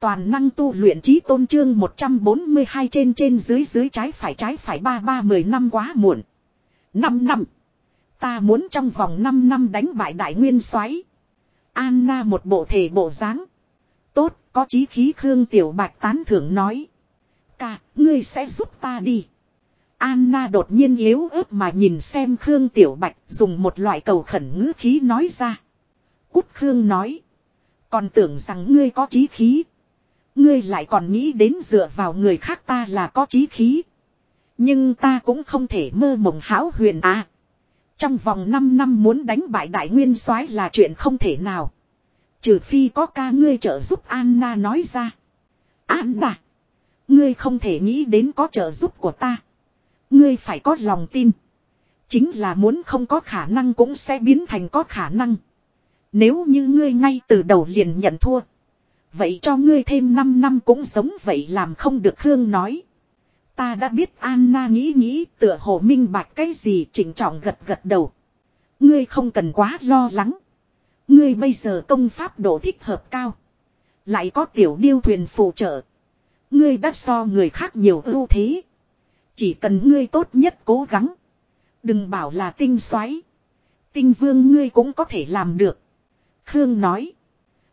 Toàn năng tu luyện trí tôn trương 142 trên trên dưới dưới trái phải trái phải ba ba mười năm quá muộn. 5 năm. Ta muốn trong vòng 5 năm đánh bại đại nguyên xoáy. Anna một bộ thể bộ dáng. Tốt, có chí khí Khương Tiểu Bạch tán thưởng nói. Ca, ngươi sẽ giúp ta đi. Anna đột nhiên yếu ớt mà nhìn xem Khương Tiểu Bạch dùng một loại cầu khẩn ngữ khí nói ra. Cút Khương nói. Còn tưởng rằng ngươi có chí khí. Ngươi lại còn nghĩ đến dựa vào người khác ta là có chí khí. Nhưng ta cũng không thể mơ mộng hão huyền à. Trong vòng 5 năm muốn đánh bại đại nguyên soái là chuyện không thể nào. Trừ phi có ca ngươi trợ giúp Anna nói ra. Anna. Ngươi không thể nghĩ đến có trợ giúp của ta. Ngươi phải có lòng tin. Chính là muốn không có khả năng cũng sẽ biến thành có khả năng. Nếu như ngươi ngay từ đầu liền nhận thua. Vậy cho ngươi thêm 5 năm cũng giống vậy làm không được Khương nói. Ta đã biết Anna nghĩ nghĩ tựa hồ minh bạch cái gì chỉnh trọng gật gật đầu. Ngươi không cần quá lo lắng. Ngươi bây giờ công pháp độ thích hợp cao. Lại có tiểu điêu thuyền phụ trợ. Ngươi đã so người khác nhiều ưu thế. Chỉ cần ngươi tốt nhất cố gắng. Đừng bảo là tinh xoáy. Tinh vương ngươi cũng có thể làm được. Khương nói.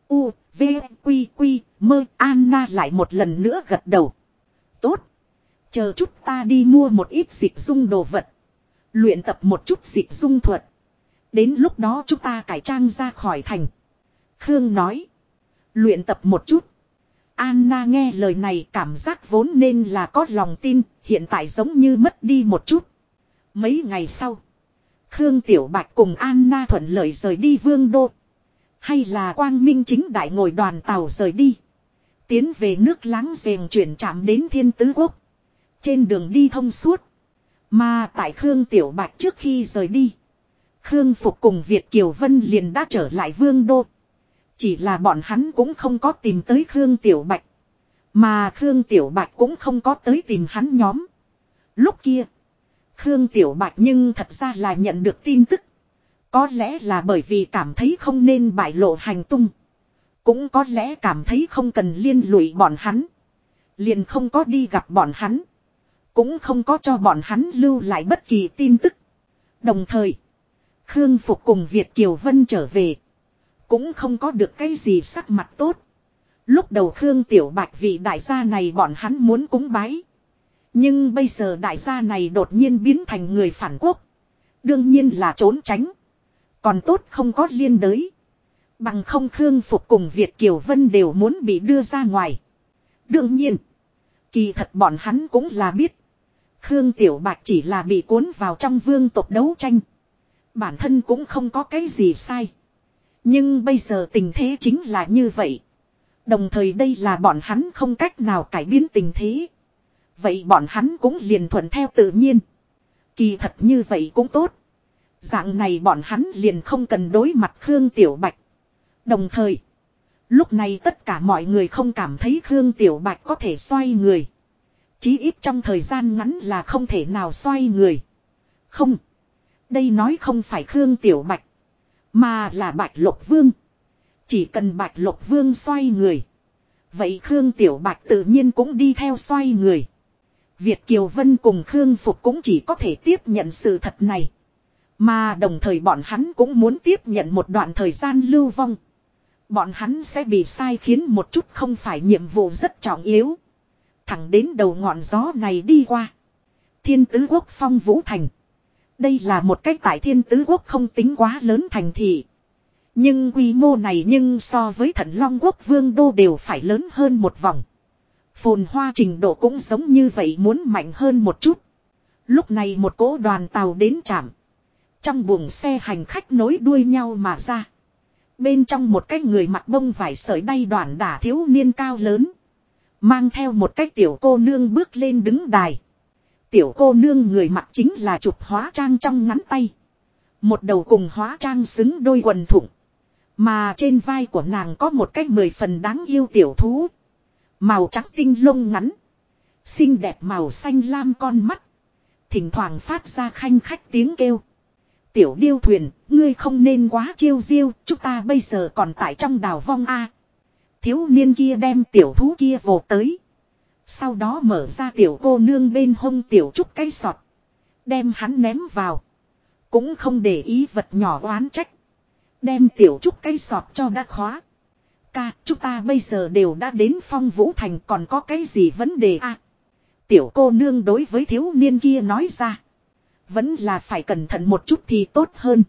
U, V, Quy, Quy, mơ, Anna lại một lần nữa gật đầu. Tốt. Chờ chút ta đi mua một ít dịch dung đồ vật. Luyện tập một chút dịch dung thuật. Đến lúc đó chúng ta cải trang ra khỏi thành. Khương nói. Luyện tập một chút. Anna nghe lời này cảm giác vốn nên là có lòng tin, hiện tại giống như mất đi một chút. Mấy ngày sau, Khương Tiểu Bạch cùng Anna thuận lợi rời đi vương đô. Hay là quang minh chính đại ngồi đoàn tàu rời đi. Tiến về nước láng giềng chuyển chạm đến thiên tứ quốc. Trên đường đi thông suốt. Mà tại Khương Tiểu Bạch trước khi rời đi. Khương Phục cùng Việt Kiều Vân liền đã trở lại vương đô. Chỉ là bọn hắn cũng không có tìm tới Khương Tiểu Bạch. Mà Khương Tiểu Bạch cũng không có tới tìm hắn nhóm. Lúc kia. Khương Tiểu Bạch nhưng thật ra là nhận được tin tức. Có lẽ là bởi vì cảm thấy không nên bại lộ hành tung. Cũng có lẽ cảm thấy không cần liên lụy bọn hắn. Liền không có đi gặp bọn hắn. Cũng không có cho bọn hắn lưu lại bất kỳ tin tức. Đồng thời. Khương Phục cùng Việt Kiều Vân trở về. Cũng không có được cái gì sắc mặt tốt. Lúc đầu Khương Tiểu Bạch vị đại gia này bọn hắn muốn cúng bái. Nhưng bây giờ đại gia này đột nhiên biến thành người phản quốc. Đương nhiên là trốn tránh. Còn tốt không có liên đới. Bằng không Khương Phục cùng Việt Kiều Vân đều muốn bị đưa ra ngoài. Đương nhiên. Kỳ thật bọn hắn cũng là biết. Khương Tiểu Bạch chỉ là bị cuốn vào trong vương tộc đấu tranh. Bản thân cũng không có cái gì sai. Nhưng bây giờ tình thế chính là như vậy. Đồng thời đây là bọn hắn không cách nào cải biến tình thế. Vậy bọn hắn cũng liền thuận theo tự nhiên. Kỳ thật như vậy cũng tốt. Dạng này bọn hắn liền không cần đối mặt Khương Tiểu Bạch. Đồng thời, lúc này tất cả mọi người không cảm thấy Khương Tiểu Bạch có thể xoay người. Chí ít trong thời gian ngắn là không thể nào xoay người. Không. Đây nói không phải Khương Tiểu Bạch. Mà là Bạch Lộc Vương. Chỉ cần Bạch Lộc Vương xoay người. Vậy Khương Tiểu Bạch tự nhiên cũng đi theo xoay người. Việt Kiều Vân cùng Khương Phục cũng chỉ có thể tiếp nhận sự thật này. Mà đồng thời bọn hắn cũng muốn tiếp nhận một đoạn thời gian lưu vong. Bọn hắn sẽ bị sai khiến một chút không phải nhiệm vụ rất trọng yếu. Thẳng đến đầu ngọn gió này đi qua. Thiên tứ quốc phong vũ thành. Đây là một cách tại thiên tứ quốc không tính quá lớn thành thị. Nhưng quy mô này nhưng so với thần long quốc vương đô đều phải lớn hơn một vòng. Phồn hoa trình độ cũng giống như vậy muốn mạnh hơn một chút. Lúc này một cỗ đoàn tàu đến trạm. Trong buồng xe hành khách nối đuôi nhau mà ra. Bên trong một cái người mặc bông vải sợi đay đoàn đả thiếu niên cao lớn. Mang theo một cái tiểu cô nương bước lên đứng đài. Tiểu cô nương người mặc chính là chụp hóa trang trong ngắn tay. Một đầu cùng hóa trang xứng đôi quần thủng Mà trên vai của nàng có một cái mười phần đáng yêu tiểu thú. Màu trắng tinh lông ngắn. Xinh đẹp màu xanh lam con mắt. Thỉnh thoảng phát ra khanh khách tiếng kêu. Tiểu điêu thuyền, ngươi không nên quá chiêu diêu, chúng ta bây giờ còn tại trong đảo vong A. Thiếu niên kia đem tiểu thú kia vồ tới. Sau đó mở ra tiểu cô nương bên hông tiểu trúc cây sọt. Đem hắn ném vào. Cũng không để ý vật nhỏ oán trách. Đem tiểu trúc cây sọt cho đã khóa. Ca, chúng ta bây giờ đều đã đến phong vũ thành còn có cái gì vấn đề à? Tiểu cô nương đối với thiếu niên kia nói ra. Vẫn là phải cẩn thận một chút thì tốt hơn.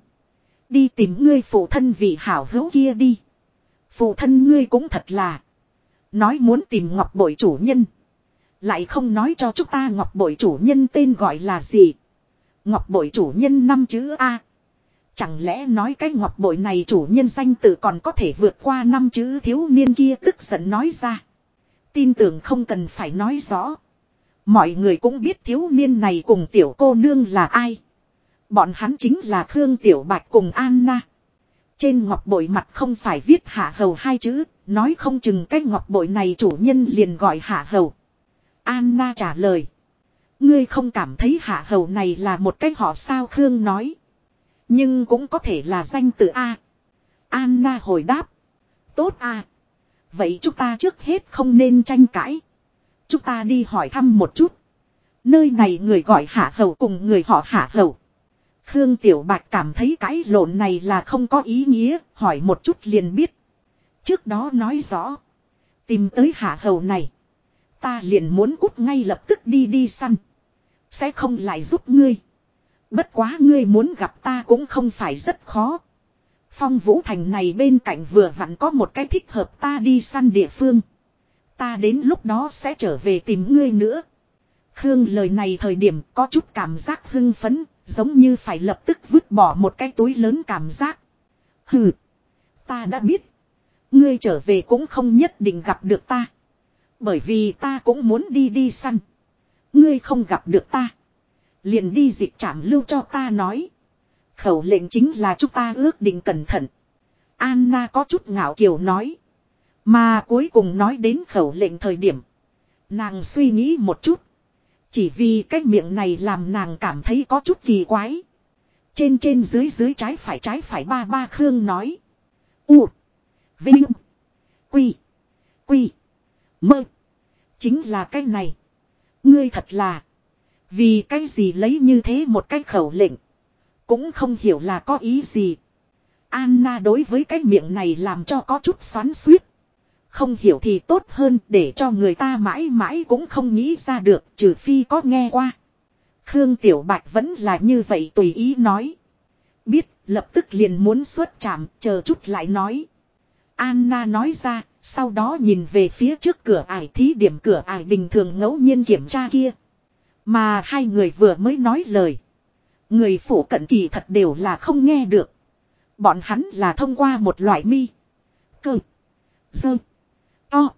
Đi tìm ngươi phụ thân vị hảo hữu kia đi. Phụ thân ngươi cũng thật là. Nói muốn tìm ngọc bội chủ nhân. Lại không nói cho chúng ta ngọc bội chủ nhân tên gọi là gì. Ngọc bội chủ nhân năm chữ A. Chẳng lẽ nói cái ngọc bội này chủ nhân danh tự còn có thể vượt qua năm chữ thiếu niên kia tức giận nói ra. Tin tưởng không cần phải nói rõ. Mọi người cũng biết thiếu niên này cùng tiểu cô nương là ai. Bọn hắn chính là Khương Tiểu Bạch cùng Anna. Trên ngọc bội mặt không phải viết hạ hầu hai chữ, nói không chừng cái ngọc bội này chủ nhân liền gọi hạ hầu. Anna trả lời. Ngươi không cảm thấy hạ hầu này là một cái họ sao Khương nói. Nhưng cũng có thể là danh tự A. Anna hồi đáp. Tốt A. Vậy chúng ta trước hết không nên tranh cãi. Chúng ta đi hỏi thăm một chút. Nơi này người gọi hạ hầu cùng người họ hạ hầu. Khương Tiểu Bạch cảm thấy cái lộn này là không có ý nghĩa, hỏi một chút liền biết. Trước đó nói rõ. Tìm tới hạ hầu này. Ta liền muốn cút ngay lập tức đi đi săn. Sẽ không lại giúp ngươi. Bất quá ngươi muốn gặp ta cũng không phải rất khó. Phong vũ thành này bên cạnh vừa vặn có một cái thích hợp ta đi săn địa phương. Ta đến lúc đó sẽ trở về tìm ngươi nữa. Khương lời này thời điểm có chút cảm giác hưng phấn, giống như phải lập tức vứt bỏ một cái túi lớn cảm giác. Hừ, ta đã biết. Ngươi trở về cũng không nhất định gặp được ta. Bởi vì ta cũng muốn đi đi săn. Ngươi không gặp được ta. Liền đi dịch trảm lưu cho ta nói. Khẩu lệnh chính là chúng ta ước định cẩn thận. Anna có chút ngạo kiều nói. Mà cuối cùng nói đến khẩu lệnh thời điểm. Nàng suy nghĩ một chút. Chỉ vì cái miệng này làm nàng cảm thấy có chút kỳ quái. Trên trên dưới dưới trái phải trái phải ba ba Khương nói. U. Vinh. Quy. Quy. Mơ. Chính là cái này. Ngươi thật là. Vì cái gì lấy như thế một cái khẩu lệnh. Cũng không hiểu là có ý gì. Anna đối với cái miệng này làm cho có chút xoắn suýt. Không hiểu thì tốt hơn để cho người ta mãi mãi cũng không nghĩ ra được, trừ phi có nghe qua. Khương Tiểu Bạch vẫn là như vậy tùy ý nói. Biết, lập tức liền muốn xuất chạm chờ chút lại nói. Anna nói ra, sau đó nhìn về phía trước cửa ải, thí điểm cửa ải bình thường ngẫu nhiên kiểm tra kia. Mà hai người vừa mới nói lời. Người phủ cận kỳ thật đều là không nghe được. Bọn hắn là thông qua một loại mi. Cơ. Dơ. To.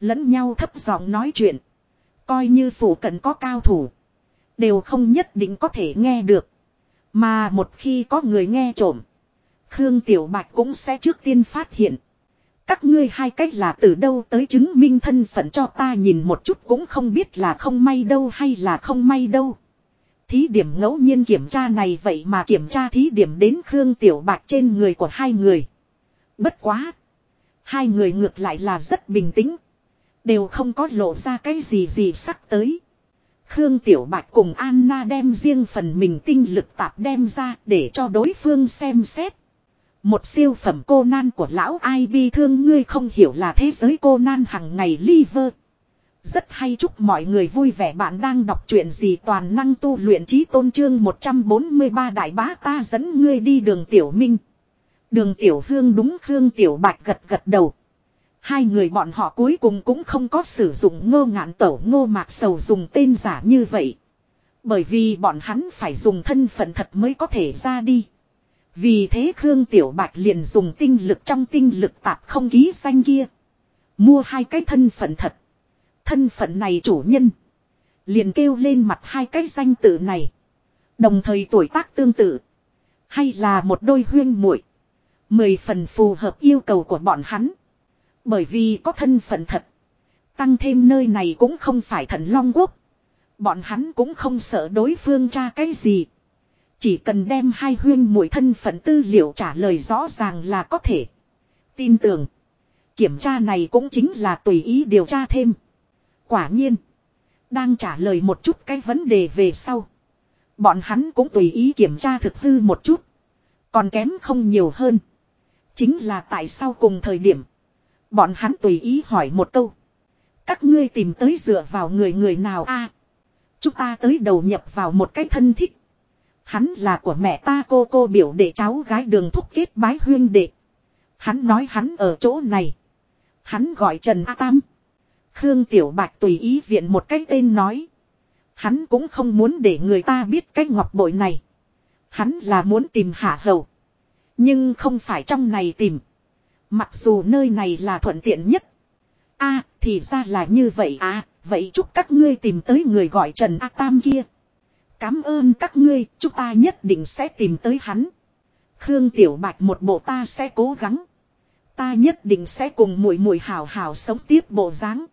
Lẫn nhau thấp giọng nói chuyện. Coi như phủ cận có cao thủ. Đều không nhất định có thể nghe được. Mà một khi có người nghe trộm. Khương Tiểu Bạch cũng sẽ trước tiên phát hiện. Các ngươi hai cách là từ đâu tới chứng minh thân phận cho ta nhìn một chút cũng không biết là không may đâu hay là không may đâu. Thí điểm ngẫu nhiên kiểm tra này vậy mà kiểm tra thí điểm đến Khương Tiểu Bạch trên người của hai người. Bất quá. Hai người ngược lại là rất bình tĩnh. Đều không có lộ ra cái gì gì sắc tới. Khương Tiểu Bạch cùng Anna đem riêng phần mình tinh lực tạp đem ra để cho đối phương xem xét. Một siêu phẩm cô nan của lão ai bi thương ngươi không hiểu là thế giới cô nan hằng ngày liver. Rất hay chúc mọi người vui vẻ bạn đang đọc truyện gì toàn năng tu luyện trí tôn trương 143 đại bá ta dẫn ngươi đi đường tiểu minh. Đường tiểu hương đúng hương tiểu bạch gật gật đầu. Hai người bọn họ cuối cùng cũng không có sử dụng ngô ngạn tẩu, ngô mạc sầu dùng tên giả như vậy. Bởi vì bọn hắn phải dùng thân phận thật mới có thể ra đi. Vì thế Khương Tiểu Bạch liền dùng tinh lực trong tinh lực tạp không ký danh kia. Mua hai cái thân phận thật. Thân phận này chủ nhân. Liền kêu lên mặt hai cái danh tự này. Đồng thời tuổi tác tương tự. Hay là một đôi huyên muội Mười phần phù hợp yêu cầu của bọn hắn. Bởi vì có thân phận thật. Tăng thêm nơi này cũng không phải thần long quốc. Bọn hắn cũng không sợ đối phương tra cái gì. Chỉ cần đem hai huyên mũi thân phận tư liệu trả lời rõ ràng là có thể. Tin tưởng. Kiểm tra này cũng chính là tùy ý điều tra thêm. Quả nhiên. Đang trả lời một chút cái vấn đề về sau. Bọn hắn cũng tùy ý kiểm tra thực hư một chút. Còn kém không nhiều hơn. Chính là tại sao cùng thời điểm. Bọn hắn tùy ý hỏi một câu. Các ngươi tìm tới dựa vào người người nào a? chúng ta tới đầu nhập vào một cái thân thích. Hắn là của mẹ ta cô cô biểu đệ cháu gái đường thúc kết bái huyên đệ. Hắn nói hắn ở chỗ này. Hắn gọi Trần A Tam. Khương Tiểu Bạch tùy ý viện một cái tên nói. Hắn cũng không muốn để người ta biết cái ngọc bội này. Hắn là muốn tìm hạ hầu. Nhưng không phải trong này tìm. Mặc dù nơi này là thuận tiện nhất. a thì ra là như vậy à, vậy chúc các ngươi tìm tới người gọi Trần A Tam kia. Cám ơn các ngươi, chúng ta nhất định sẽ tìm tới hắn. Khương Tiểu Bạch một bộ ta sẽ cố gắng. Ta nhất định sẽ cùng Mùi Mùi hào hào sống tiếp bộ dáng.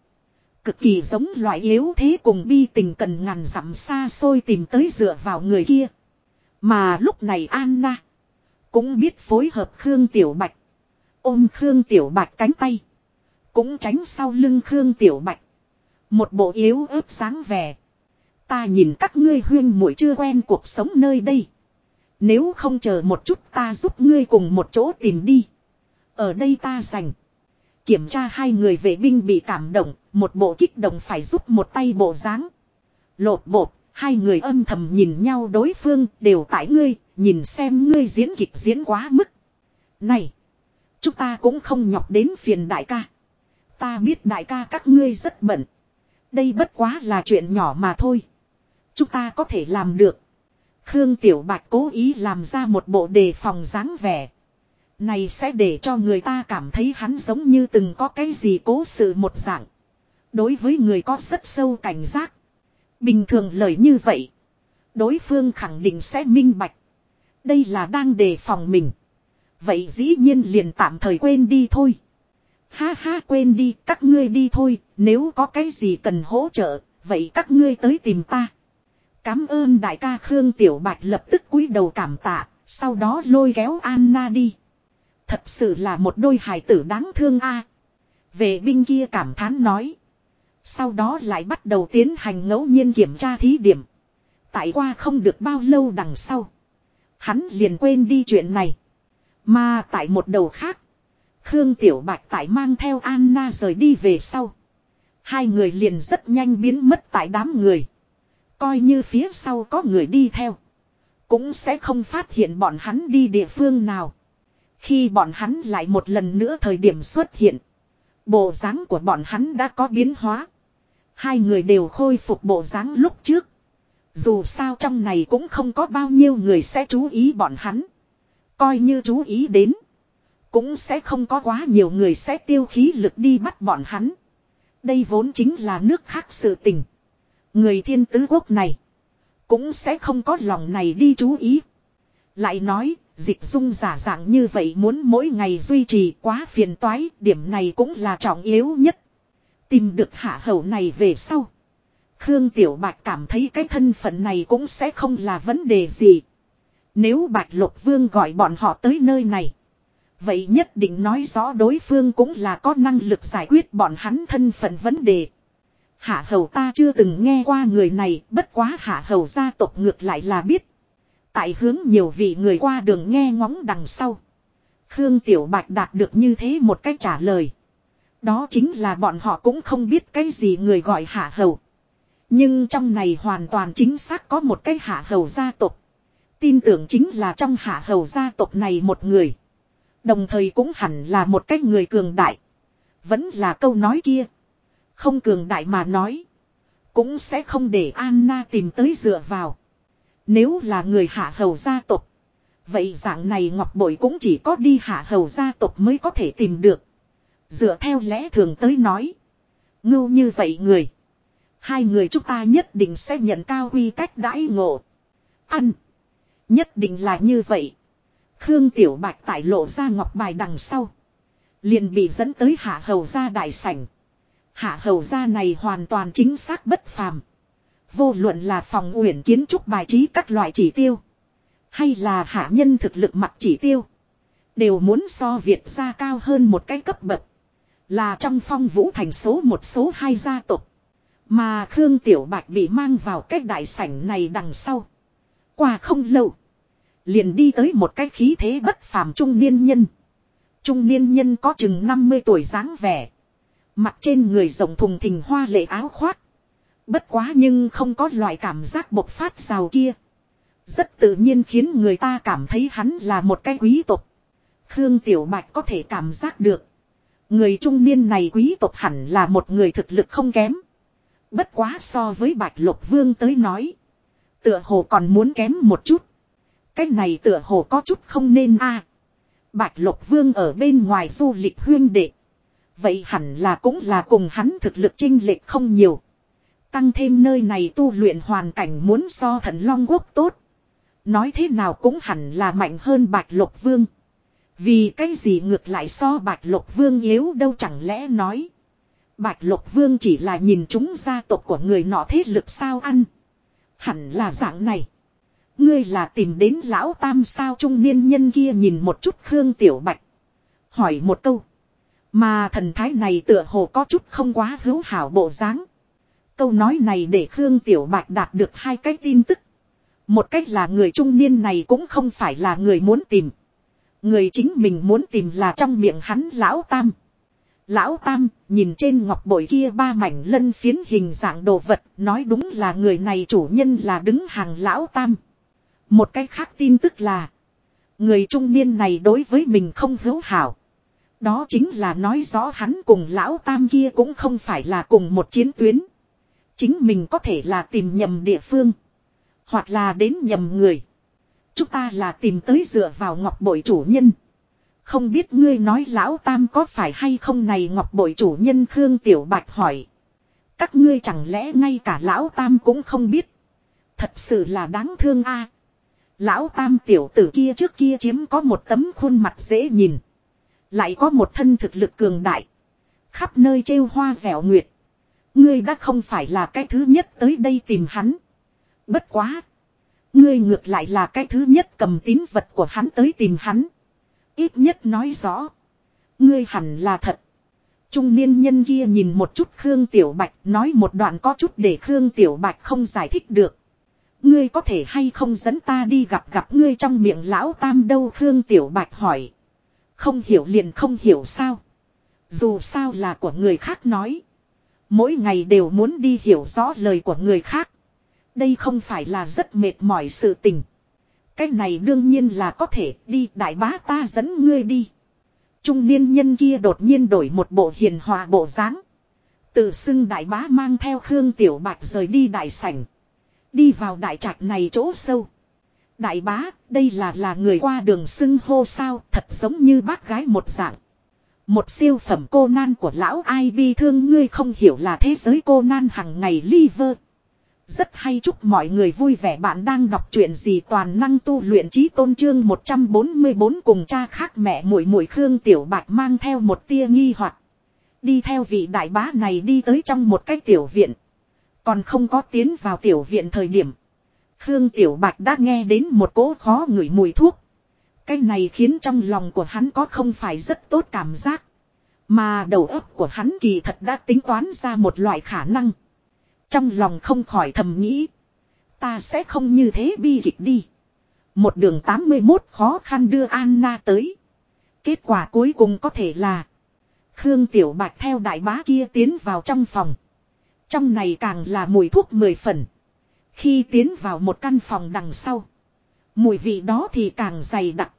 Cực kỳ giống loại yếu thế cùng bi tình cần ngàn dặm xa xôi tìm tới dựa vào người kia. Mà lúc này Anna cũng biết phối hợp Khương Tiểu Bạch. Ôm Khương Tiểu Bạch cánh tay. Cũng tránh sau lưng Khương Tiểu Bạch. Một bộ yếu ớt sáng vẻ. Ta nhìn các ngươi huyên muội chưa quen cuộc sống nơi đây. Nếu không chờ một chút ta giúp ngươi cùng một chỗ tìm đi. Ở đây ta dành. Kiểm tra hai người vệ binh bị cảm động, một bộ kích động phải giúp một tay bộ dáng. Lột bột, hai người âm thầm nhìn nhau đối phương đều tại ngươi, nhìn xem ngươi diễn kịch diễn quá mức. Này, chúng ta cũng không nhọc đến phiền đại ca. Ta biết đại ca các ngươi rất bận. Đây bất quá là chuyện nhỏ mà thôi. Chúng ta có thể làm được. Khương Tiểu Bạch cố ý làm ra một bộ đề phòng dáng vẻ. Này sẽ để cho người ta cảm thấy hắn giống như từng có cái gì cố sự một dạng. Đối với người có rất sâu cảnh giác. Bình thường lời như vậy. Đối phương khẳng định sẽ minh bạch. Đây là đang đề phòng mình. Vậy dĩ nhiên liền tạm thời quên đi thôi. Ha ha, quên đi, các ngươi đi thôi. Nếu có cái gì cần hỗ trợ. Vậy các ngươi tới tìm ta. Cám ơn đại ca Khương Tiểu Bạch lập tức cúi đầu cảm tạ. Sau đó lôi kéo Anna đi. Thật sự là một đôi hài tử đáng thương a. Vệ binh kia cảm thán nói. Sau đó lại bắt đầu tiến hành ngẫu nhiên kiểm tra thí điểm. Tại qua không được bao lâu đằng sau. Hắn liền quên đi chuyện này. Mà tại một đầu khác. Khương Tiểu Bạch tại mang theo Anna rời đi về sau. Hai người liền rất nhanh biến mất tại đám người. Coi như phía sau có người đi theo. Cũng sẽ không phát hiện bọn hắn đi địa phương nào. Khi bọn hắn lại một lần nữa thời điểm xuất hiện. Bộ dáng của bọn hắn đã có biến hóa. Hai người đều khôi phục bộ dáng lúc trước. Dù sao trong này cũng không có bao nhiêu người sẽ chú ý bọn hắn. Coi như chú ý đến. Cũng sẽ không có quá nhiều người sẽ tiêu khí lực đi bắt bọn hắn. Đây vốn chính là nước khác sự tình. Người thiên tứ quốc này. Cũng sẽ không có lòng này đi chú ý. Lại nói, dịch dung giả dạng như vậy muốn mỗi ngày duy trì quá phiền toái, điểm này cũng là trọng yếu nhất. Tìm được hạ hầu này về sau. Khương Tiểu Bạch cảm thấy cái thân phận này cũng sẽ không là vấn đề gì. Nếu Bạch Lục Vương gọi bọn họ tới nơi này. Vậy nhất định nói rõ đối phương cũng là có năng lực giải quyết bọn hắn thân phận vấn đề. Hạ hầu ta chưa từng nghe qua người này, bất quá hạ hầu gia tộc ngược lại là biết. Tại hướng nhiều vị người qua đường nghe ngóng đằng sau. Khương Tiểu Bạch đạt được như thế một cách trả lời. Đó chính là bọn họ cũng không biết cái gì người gọi hạ hầu. Nhưng trong này hoàn toàn chính xác có một cái hạ hầu gia tộc. Tin tưởng chính là trong hạ hầu gia tộc này một người. Đồng thời cũng hẳn là một cái người cường đại. Vẫn là câu nói kia. Không cường đại mà nói. Cũng sẽ không để Anna tìm tới dựa vào. Nếu là người hạ hầu gia tộc. Vậy dạng này ngọc bội cũng chỉ có đi hạ hầu gia tộc mới có thể tìm được. Dựa theo lẽ thường tới nói. Ngưu như vậy người. Hai người chúng ta nhất định sẽ nhận cao quy cách đãi ngộ. Ăn. Nhất định là như vậy. Khương Tiểu Bạch tại lộ ra ngọc bài đằng sau. Liền bị dẫn tới hạ hầu gia đại sảnh. Hạ hầu gia này hoàn toàn chính xác bất phàm. Vô luận là phòng uyển kiến trúc bài trí các loại chỉ tiêu. Hay là hạ nhân thực lực mặt chỉ tiêu. Đều muốn so Việt gia cao hơn một cái cấp bậc. Là trong phong vũ thành số một, số hai gia tộc. Mà Khương Tiểu Bạch bị mang vào cái đại sảnh này đằng sau. Qua không lâu. Liền đi tới một cái khí thế bất phàm trung niên nhân. Trung niên nhân có chừng 50 tuổi dáng vẻ. Mặt trên người rồng thùng thình hoa lệ áo khoác. Bất quá nhưng không có loại cảm giác bộc phát rào kia. Rất tự nhiên khiến người ta cảm thấy hắn là một cái quý tộc. Khương Tiểu Bạch có thể cảm giác được. Người trung niên này quý tộc hẳn là một người thực lực không kém. Bất quá so với Bạch Lục Vương tới nói. Tựa hồ còn muốn kém một chút. Cái này tựa hồ có chút không nên a. Bạch Lục Vương ở bên ngoài du lịch huyên đệ. Vậy hẳn là cũng là cùng hắn thực lực chinh lệch không nhiều. Tăng thêm nơi này tu luyện hoàn cảnh muốn so thần long quốc tốt. Nói thế nào cũng hẳn là mạnh hơn Bạch Lục Vương. Vì cái gì ngược lại so Bạch Lục Vương yếu đâu chẳng lẽ nói. Bạch Lục Vương chỉ là nhìn chúng gia tộc của người nọ thế lực sao ăn. Hẳn là dạng này. Ngươi là tìm đến lão tam sao trung niên nhân kia nhìn một chút Khương Tiểu Bạch. Hỏi một câu. Mà thần thái này tựa hồ có chút không quá hữu hảo bộ dáng. Câu nói này để Khương Tiểu Bạch đạt được hai cái tin tức. Một cách là người trung niên này cũng không phải là người muốn tìm. Người chính mình muốn tìm là trong miệng hắn lão tam. Lão tam, nhìn trên ngọc bội kia ba mảnh lân phiến hình dạng đồ vật, nói đúng là người này chủ nhân là đứng hàng lão tam. Một cách khác tin tức là, người trung niên này đối với mình không hữu hảo. Đó chính là nói rõ hắn cùng lão tam kia cũng không phải là cùng một chiến tuyến. Chính mình có thể là tìm nhầm địa phương. Hoặc là đến nhầm người. Chúng ta là tìm tới dựa vào ngọc bội chủ nhân. Không biết ngươi nói lão tam có phải hay không này ngọc bội chủ nhân Khương Tiểu Bạch hỏi. Các ngươi chẳng lẽ ngay cả lão tam cũng không biết. Thật sự là đáng thương a. Lão tam tiểu tử kia trước kia chiếm có một tấm khuôn mặt dễ nhìn. Lại có một thân thực lực cường đại. Khắp nơi trêu hoa dẻo nguyệt. Ngươi đã không phải là cái thứ nhất tới đây tìm hắn. Bất quá. Ngươi ngược lại là cái thứ nhất cầm tín vật của hắn tới tìm hắn. Ít nhất nói rõ. Ngươi hẳn là thật. Trung niên nhân kia nhìn một chút Khương Tiểu Bạch, nói một đoạn có chút để Khương Tiểu Bạch không giải thích được. Ngươi có thể hay không dẫn ta đi gặp gặp ngươi trong miệng lão tam đâu Khương Tiểu Bạch hỏi. Không hiểu liền không hiểu sao. Dù sao là của người khác nói. Mỗi ngày đều muốn đi hiểu rõ lời của người khác. Đây không phải là rất mệt mỏi sự tình. Cái này đương nhiên là có thể đi đại bá ta dẫn ngươi đi. Trung niên nhân kia đột nhiên đổi một bộ hiền hòa bộ dáng. Tự xưng đại bá mang theo Khương Tiểu Bạch rời đi đại sảnh. Đi vào đại trạch này chỗ sâu. Đại bá, đây là là người qua đường xưng hô sao, thật giống như bác gái một dạng. Một siêu phẩm cô nan của lão ai bi thương ngươi không hiểu là thế giới cô nan hằng ngày liver. Rất hay chúc mọi người vui vẻ bạn đang đọc truyện gì toàn năng tu luyện trí tôn trương 144 cùng cha khác mẹ muội muội Khương Tiểu Bạch mang theo một tia nghi hoặc Đi theo vị đại bá này đi tới trong một cái tiểu viện. Còn không có tiến vào tiểu viện thời điểm. Khương Tiểu Bạch đã nghe đến một cỗ khó ngửi mùi thuốc. Cái này khiến trong lòng của hắn có không phải rất tốt cảm giác. Mà đầu óc của hắn kỳ thật đã tính toán ra một loại khả năng. Trong lòng không khỏi thầm nghĩ. Ta sẽ không như thế bi kịch đi. Một đường 81 khó khăn đưa Anna tới. Kết quả cuối cùng có thể là. Khương Tiểu Bạch theo đại bá kia tiến vào trong phòng. Trong này càng là mùi thuốc mười phần. Khi tiến vào một căn phòng đằng sau. Mùi vị đó thì càng dày đặc.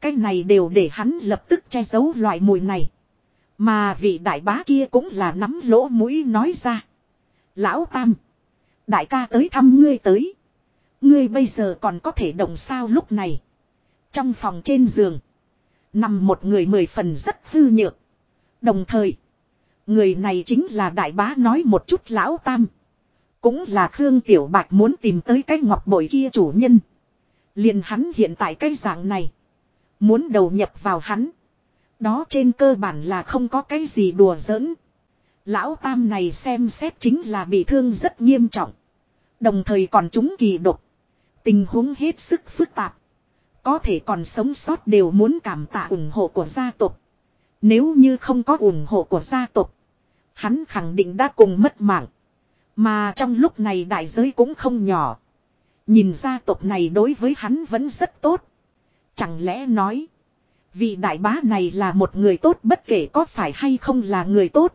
Cái này đều để hắn lập tức che giấu loại mùi này. Mà vị đại bá kia cũng là nắm lỗ mũi nói ra. Lão Tam. Đại ca tới thăm ngươi tới. Ngươi bây giờ còn có thể động sao lúc này. Trong phòng trên giường. Nằm một người mười phần rất hư nhược. Đồng thời. Người này chính là đại bá nói một chút lão Tam. Cũng là Khương Tiểu Bạch muốn tìm tới cái ngọc bội kia chủ nhân. liền hắn hiện tại cái dạng này. Muốn đầu nhập vào hắn. Đó trên cơ bản là không có cái gì đùa giỡn. Lão Tam này xem xét chính là bị thương rất nghiêm trọng. Đồng thời còn chúng kỳ độc. Tình huống hết sức phức tạp. Có thể còn sống sót đều muốn cảm tạ ủng hộ của gia tộc. Nếu như không có ủng hộ của gia tộc. Hắn khẳng định đã cùng mất mạng. Mà trong lúc này đại giới cũng không nhỏ. Nhìn gia tộc này đối với hắn vẫn rất tốt. Chẳng lẽ nói. Vị đại bá này là một người tốt bất kể có phải hay không là người tốt.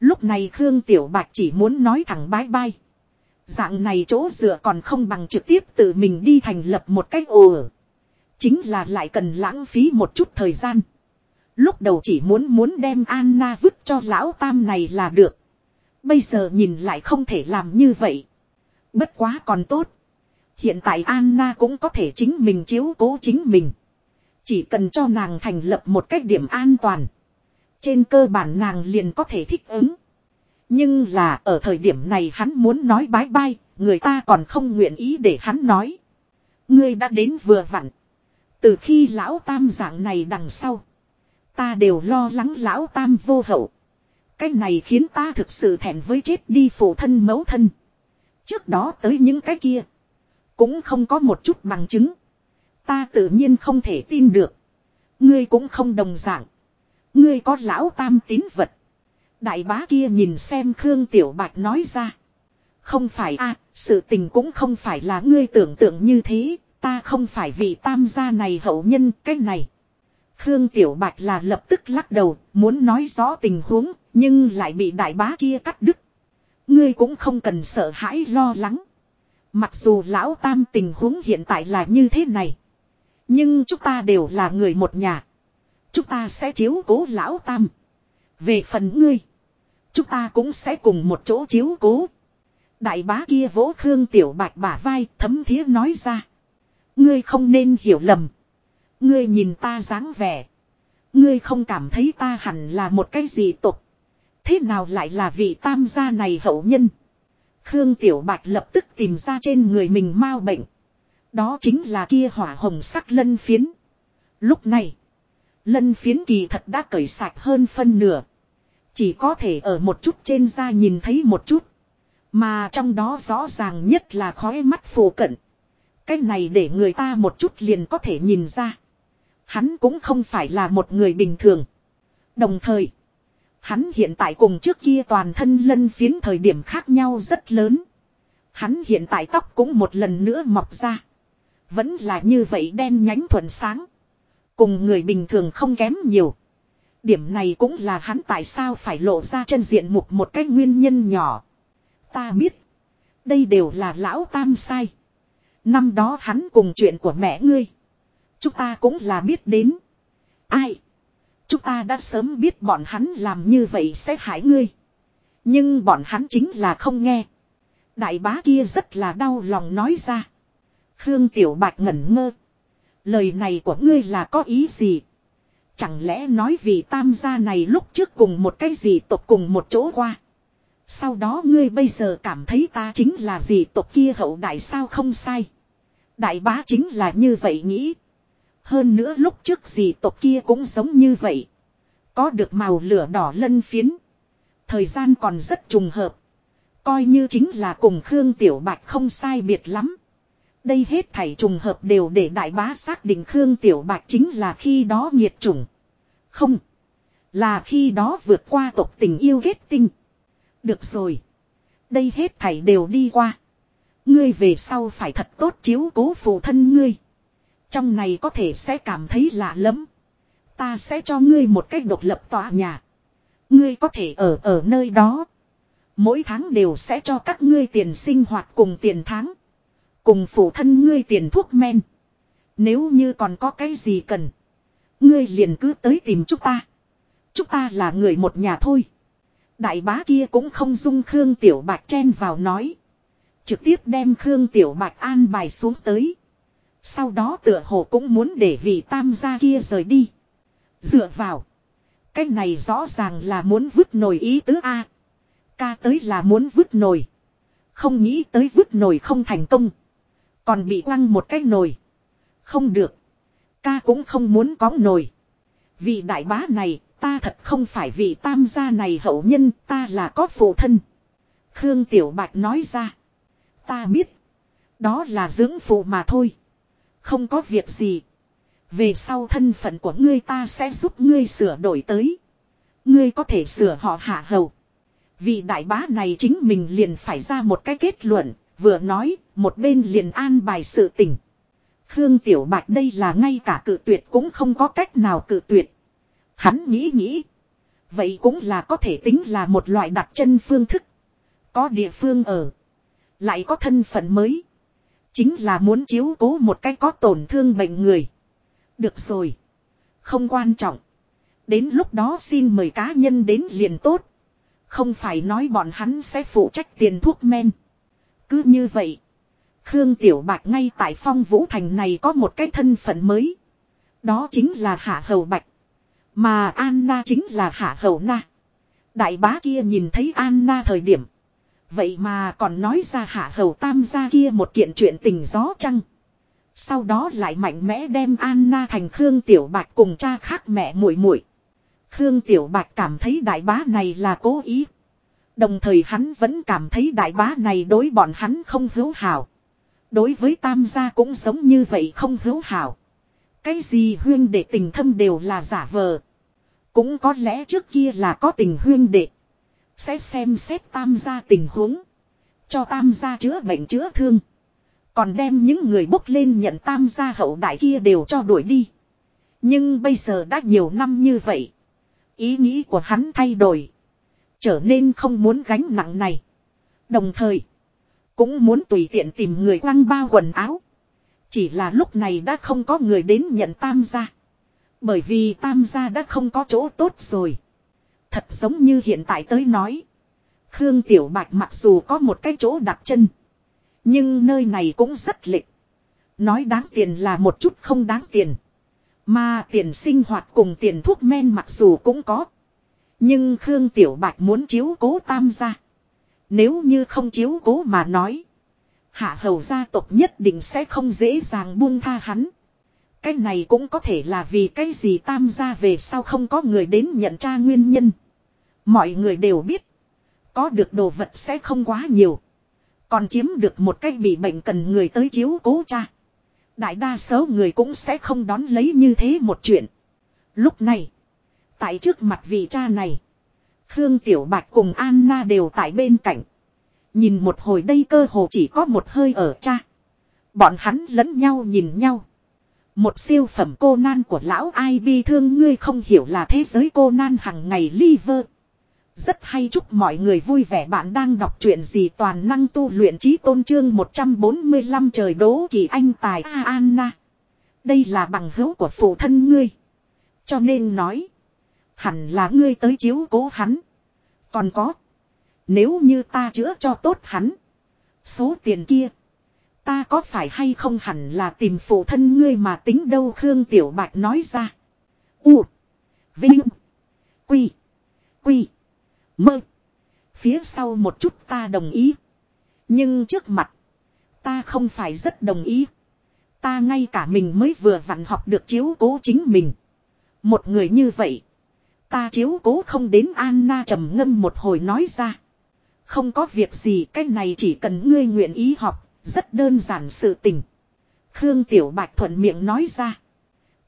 Lúc này Khương Tiểu Bạch chỉ muốn nói thẳng bái bai. Dạng này chỗ dựa còn không bằng trực tiếp tự mình đi thành lập một cách ồ. Chính là lại cần lãng phí một chút thời gian. Lúc đầu chỉ muốn muốn đem Anna vứt cho lão tam này là được. Bây giờ nhìn lại không thể làm như vậy. Bất quá còn tốt. Hiện tại Anna cũng có thể chính mình chiếu cố chính mình. Chỉ cần cho nàng thành lập một cách điểm an toàn. Trên cơ bản nàng liền có thể thích ứng. Nhưng là ở thời điểm này hắn muốn nói bái bai, người ta còn không nguyện ý để hắn nói. Ngươi đã đến vừa vặn. Từ khi lão tam dạng này đằng sau. Ta đều lo lắng lão tam vô hậu. Cái này khiến ta thực sự thẹn với chết đi phụ thân mẫu thân. Trước đó tới những cái kia. Cũng không có một chút bằng chứng. Ta tự nhiên không thể tin được. Ngươi cũng không đồng dạng. Ngươi có lão tam tín vật. Đại bá kia nhìn xem Khương Tiểu Bạch nói ra. Không phải a sự tình cũng không phải là ngươi tưởng tượng như thế. Ta không phải vị tam gia này hậu nhân cái này. Khương Tiểu Bạch là lập tức lắc đầu, muốn nói rõ tình huống, nhưng lại bị đại bá kia cắt đứt. Ngươi cũng không cần sợ hãi lo lắng. Mặc dù lão tam tình huống hiện tại là như thế này. Nhưng chúng ta đều là người một nhà. Chúng ta sẽ chiếu cố lão tam. Về phần ngươi. Chúng ta cũng sẽ cùng một chỗ chiếu cố. Đại bá kia vỗ Khương Tiểu Bạch bả vai, thấm thía nói ra. Ngươi không nên hiểu lầm. Ngươi nhìn ta dáng vẻ. Ngươi không cảm thấy ta hẳn là một cái gì tục. Thế nào lại là vị tam gia này hậu nhân. Khương Tiểu Bạch lập tức tìm ra trên người mình mau bệnh. Đó chính là kia hỏa hồng sắc lân phiến. Lúc này. Lân phiến kỳ thật đã cởi sạch hơn phân nửa. Chỉ có thể ở một chút trên da nhìn thấy một chút. Mà trong đó rõ ràng nhất là khói mắt phù cận. Cái này để người ta một chút liền có thể nhìn ra. Hắn cũng không phải là một người bình thường. Đồng thời. Hắn hiện tại cùng trước kia toàn thân lân phiến thời điểm khác nhau rất lớn. Hắn hiện tại tóc cũng một lần nữa mọc ra. Vẫn là như vậy đen nhánh thuần sáng. Cùng người bình thường không kém nhiều. Điểm này cũng là hắn tại sao phải lộ ra chân diện mục một cách nguyên nhân nhỏ. Ta biết. Đây đều là lão tam sai. Năm đó hắn cùng chuyện của mẹ ngươi. Chúng ta cũng là biết đến. Ai? Chúng ta đã sớm biết bọn hắn làm như vậy sẽ hại ngươi. Nhưng bọn hắn chính là không nghe. Đại bá kia rất là đau lòng nói ra. Khương Tiểu Bạch ngẩn ngơ. Lời này của ngươi là có ý gì? Chẳng lẽ nói vì tam gia này lúc trước cùng một cái gì tộc cùng một chỗ qua. Sau đó ngươi bây giờ cảm thấy ta chính là gì tộc kia hậu đại sao không sai. Đại bá chính là như vậy nghĩ. Hơn nữa lúc trước gì tộc kia cũng giống như vậy. Có được màu lửa đỏ lân phiến. Thời gian còn rất trùng hợp. Coi như chính là cùng Khương Tiểu Bạch không sai biệt lắm. Đây hết thảy trùng hợp đều để đại bá xác định Khương Tiểu Bạch chính là khi đó nhiệt chủng. Không. Là khi đó vượt qua tộc tình yêu ghét tinh. Được rồi. Đây hết thảy đều đi qua. Ngươi về sau phải thật tốt chiếu cố phụ thân ngươi. Trong này có thể sẽ cảm thấy lạ lắm. Ta sẽ cho ngươi một cách độc lập tòa nhà. Ngươi có thể ở ở nơi đó. Mỗi tháng đều sẽ cho các ngươi tiền sinh hoạt cùng tiền tháng. Cùng phụ thân ngươi tiền thuốc men. Nếu như còn có cái gì cần. Ngươi liền cứ tới tìm chúng ta. Chúng ta là người một nhà thôi. Đại bá kia cũng không dung Khương Tiểu Bạch chen vào nói. Trực tiếp đem Khương Tiểu Bạch an bài xuống tới. Sau đó tựa hồ cũng muốn để vị tam gia kia rời đi. Dựa vào. Cái này rõ ràng là muốn vứt nồi ý tứ A. Ca tới là muốn vứt nồi. Không nghĩ tới vứt nồi không thành công. Còn bị quăng một cái nồi. Không được. Ca cũng không muốn có nồi. Vị đại bá này, ta thật không phải vị tam gia này hậu nhân, ta là có phụ thân. Khương Tiểu Bạch nói ra. Ta biết. Đó là dưỡng phụ mà thôi. Không có việc gì. Về sau thân phận của ngươi ta sẽ giúp ngươi sửa đổi tới. Ngươi có thể sửa họ hạ hầu. Vị đại bá này chính mình liền phải ra một cái kết luận, vừa nói, một bên liền an bài sự tình. Khương Tiểu Bạch đây là ngay cả cự tuyệt cũng không có cách nào cự tuyệt. Hắn nghĩ nghĩ. Vậy cũng là có thể tính là một loại đặt chân phương thức. Có địa phương ở. Lại có thân phận mới. Chính là muốn chiếu cố một cách có tổn thương bệnh người. Được rồi. Không quan trọng. Đến lúc đó xin mời cá nhân đến liền tốt. Không phải nói bọn hắn sẽ phụ trách tiền thuốc men. Cứ như vậy. Khương Tiểu Bạch ngay tại phong vũ thành này có một cái thân phận mới. Đó chính là Hạ Hầu Bạch. Mà Anna chính là Hạ Hầu Na. Đại bá kia nhìn thấy Anna thời điểm. Vậy mà còn nói ra Hạ Hầu Tam gia kia một kiện chuyện tình gió trăng. Sau đó lại mạnh mẽ đem Anna thành Khương Tiểu Bạch cùng cha khác mẹ muội muội. Khương Tiểu Bạch cảm thấy đại bá này là cố ý. Đồng thời hắn vẫn cảm thấy đại bá này đối bọn hắn không hữu hảo. Đối với tam gia cũng giống như vậy không hữu hảo. Cái gì huyên đệ tình thâm đều là giả vờ. Cũng có lẽ trước kia là có tình huyên đệ. Sẽ xem xét tam gia tình huống. Cho tam gia chữa bệnh chữa thương. Còn đem những người bốc lên nhận tam gia hậu đại kia đều cho đuổi đi. Nhưng bây giờ đã nhiều năm như vậy. Ý nghĩ của hắn thay đổi. Trở nên không muốn gánh nặng này. Đồng thời. Cũng muốn tùy tiện tìm người quăng bao quần áo. Chỉ là lúc này đã không có người đến nhận tam gia. Bởi vì tam gia đã không có chỗ tốt rồi. Thật giống như hiện tại tới nói. Khương Tiểu Bạch mặc dù có một cái chỗ đặt chân. Nhưng nơi này cũng rất lịch. Nói đáng tiền là một chút không đáng tiền. Mà tiền sinh hoạt cùng tiền thuốc men mặc dù cũng có. Nhưng Khương Tiểu Bạch muốn chiếu cố tam gia. Nếu như không chiếu cố mà nói. Hạ hầu gia tộc nhất định sẽ không dễ dàng buông tha hắn. Cái này cũng có thể là vì cái gì tam gia về sau không có người đến nhận tra nguyên nhân. Mọi người đều biết. Có được đồ vật sẽ không quá nhiều. Còn chiếm được một cái bị bệnh cần người tới chiếu cố cha. Đại đa số người cũng sẽ không đón lấy như thế một chuyện. Lúc này. Tại trước mặt vị cha này. Khương Tiểu Bạch cùng Anna đều tại bên cạnh. Nhìn một hồi đây cơ hồ chỉ có một hơi ở cha. Bọn hắn lẫn nhau nhìn nhau. Một siêu phẩm cô nan của lão ai bi thương ngươi không hiểu là thế giới cô nan hằng ngày liver. Rất hay chúc mọi người vui vẻ bạn đang đọc truyện gì toàn năng tu luyện trí tôn trương 145 trời đố kỳ anh tài A Anna. Đây là bằng hữu của phụ thân ngươi. Cho nên nói. Hẳn là ngươi tới chiếu cố hắn. Còn có. Nếu như ta chữa cho tốt hắn. Số tiền kia. Ta có phải hay không hẳn là tìm phụ thân ngươi mà tính đâu Khương Tiểu Bạch nói ra. U. Vinh. Quy. Quy. Mơ. Phía sau một chút ta đồng ý. Nhưng trước mặt. Ta không phải rất đồng ý. Ta ngay cả mình mới vừa vặn học được chiếu cố chính mình. Một người như vậy. Ta chiếu cố không đến Anna trầm ngâm một hồi nói ra. Không có việc gì cái này chỉ cần ngươi nguyện ý học. Rất đơn giản sự tình. Khương Tiểu Bạch thuận miệng nói ra.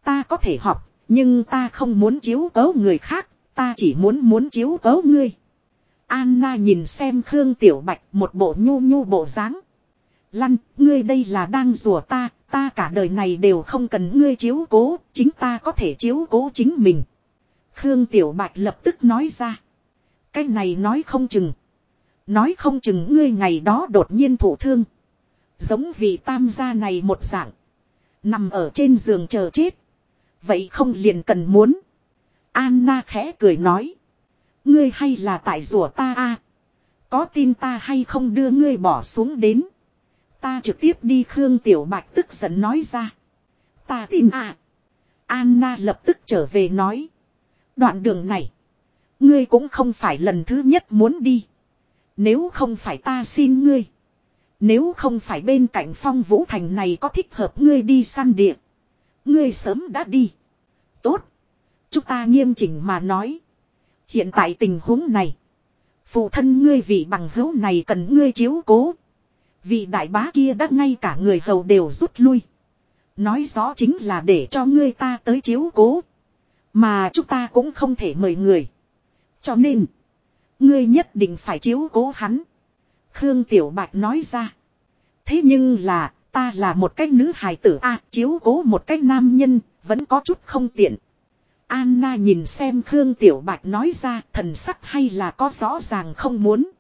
Ta có thể học. Nhưng ta không muốn chiếu cố người khác. Ta chỉ muốn muốn chiếu cố ngươi. Anna nhìn xem Khương Tiểu Bạch một bộ nhu nhu bộ dáng. Lăn, ngươi đây là đang rủa ta, ta cả đời này đều không cần ngươi chiếu cố, chính ta có thể chiếu cố chính mình. Khương Tiểu Bạch lập tức nói ra. Cái này nói không chừng. Nói không chừng ngươi ngày đó đột nhiên thổ thương. Giống vì tam gia này một dạng. Nằm ở trên giường chờ chết. Vậy không liền cần muốn. Anna khẽ cười nói. Ngươi hay là tại rủa ta a Có tin ta hay không đưa ngươi bỏ xuống đến. Ta trực tiếp đi Khương Tiểu Bạch tức giận nói ra. Ta tin à. Anna lập tức trở về nói. Đoạn đường này. Ngươi cũng không phải lần thứ nhất muốn đi. Nếu không phải ta xin ngươi. Nếu không phải bên cạnh phong vũ thành này có thích hợp ngươi đi săn địa. Ngươi sớm đã đi. Tốt. Chúng ta nghiêm chỉnh mà nói. Hiện tại tình huống này. Phụ thân ngươi vị bằng hữu này cần ngươi chiếu cố. Vị đại bá kia đã ngay cả người hầu đều rút lui. Nói rõ chính là để cho ngươi ta tới chiếu cố. Mà chúng ta cũng không thể mời người. Cho nên. Ngươi nhất định phải chiếu cố hắn. Khương Tiểu Bạch nói ra. Thế nhưng là ta là một cái nữ hài tử a chiếu cố một cái nam nhân vẫn có chút không tiện. Anna nhìn xem Khương Tiểu Bạch nói ra thần sắc hay là có rõ ràng không muốn.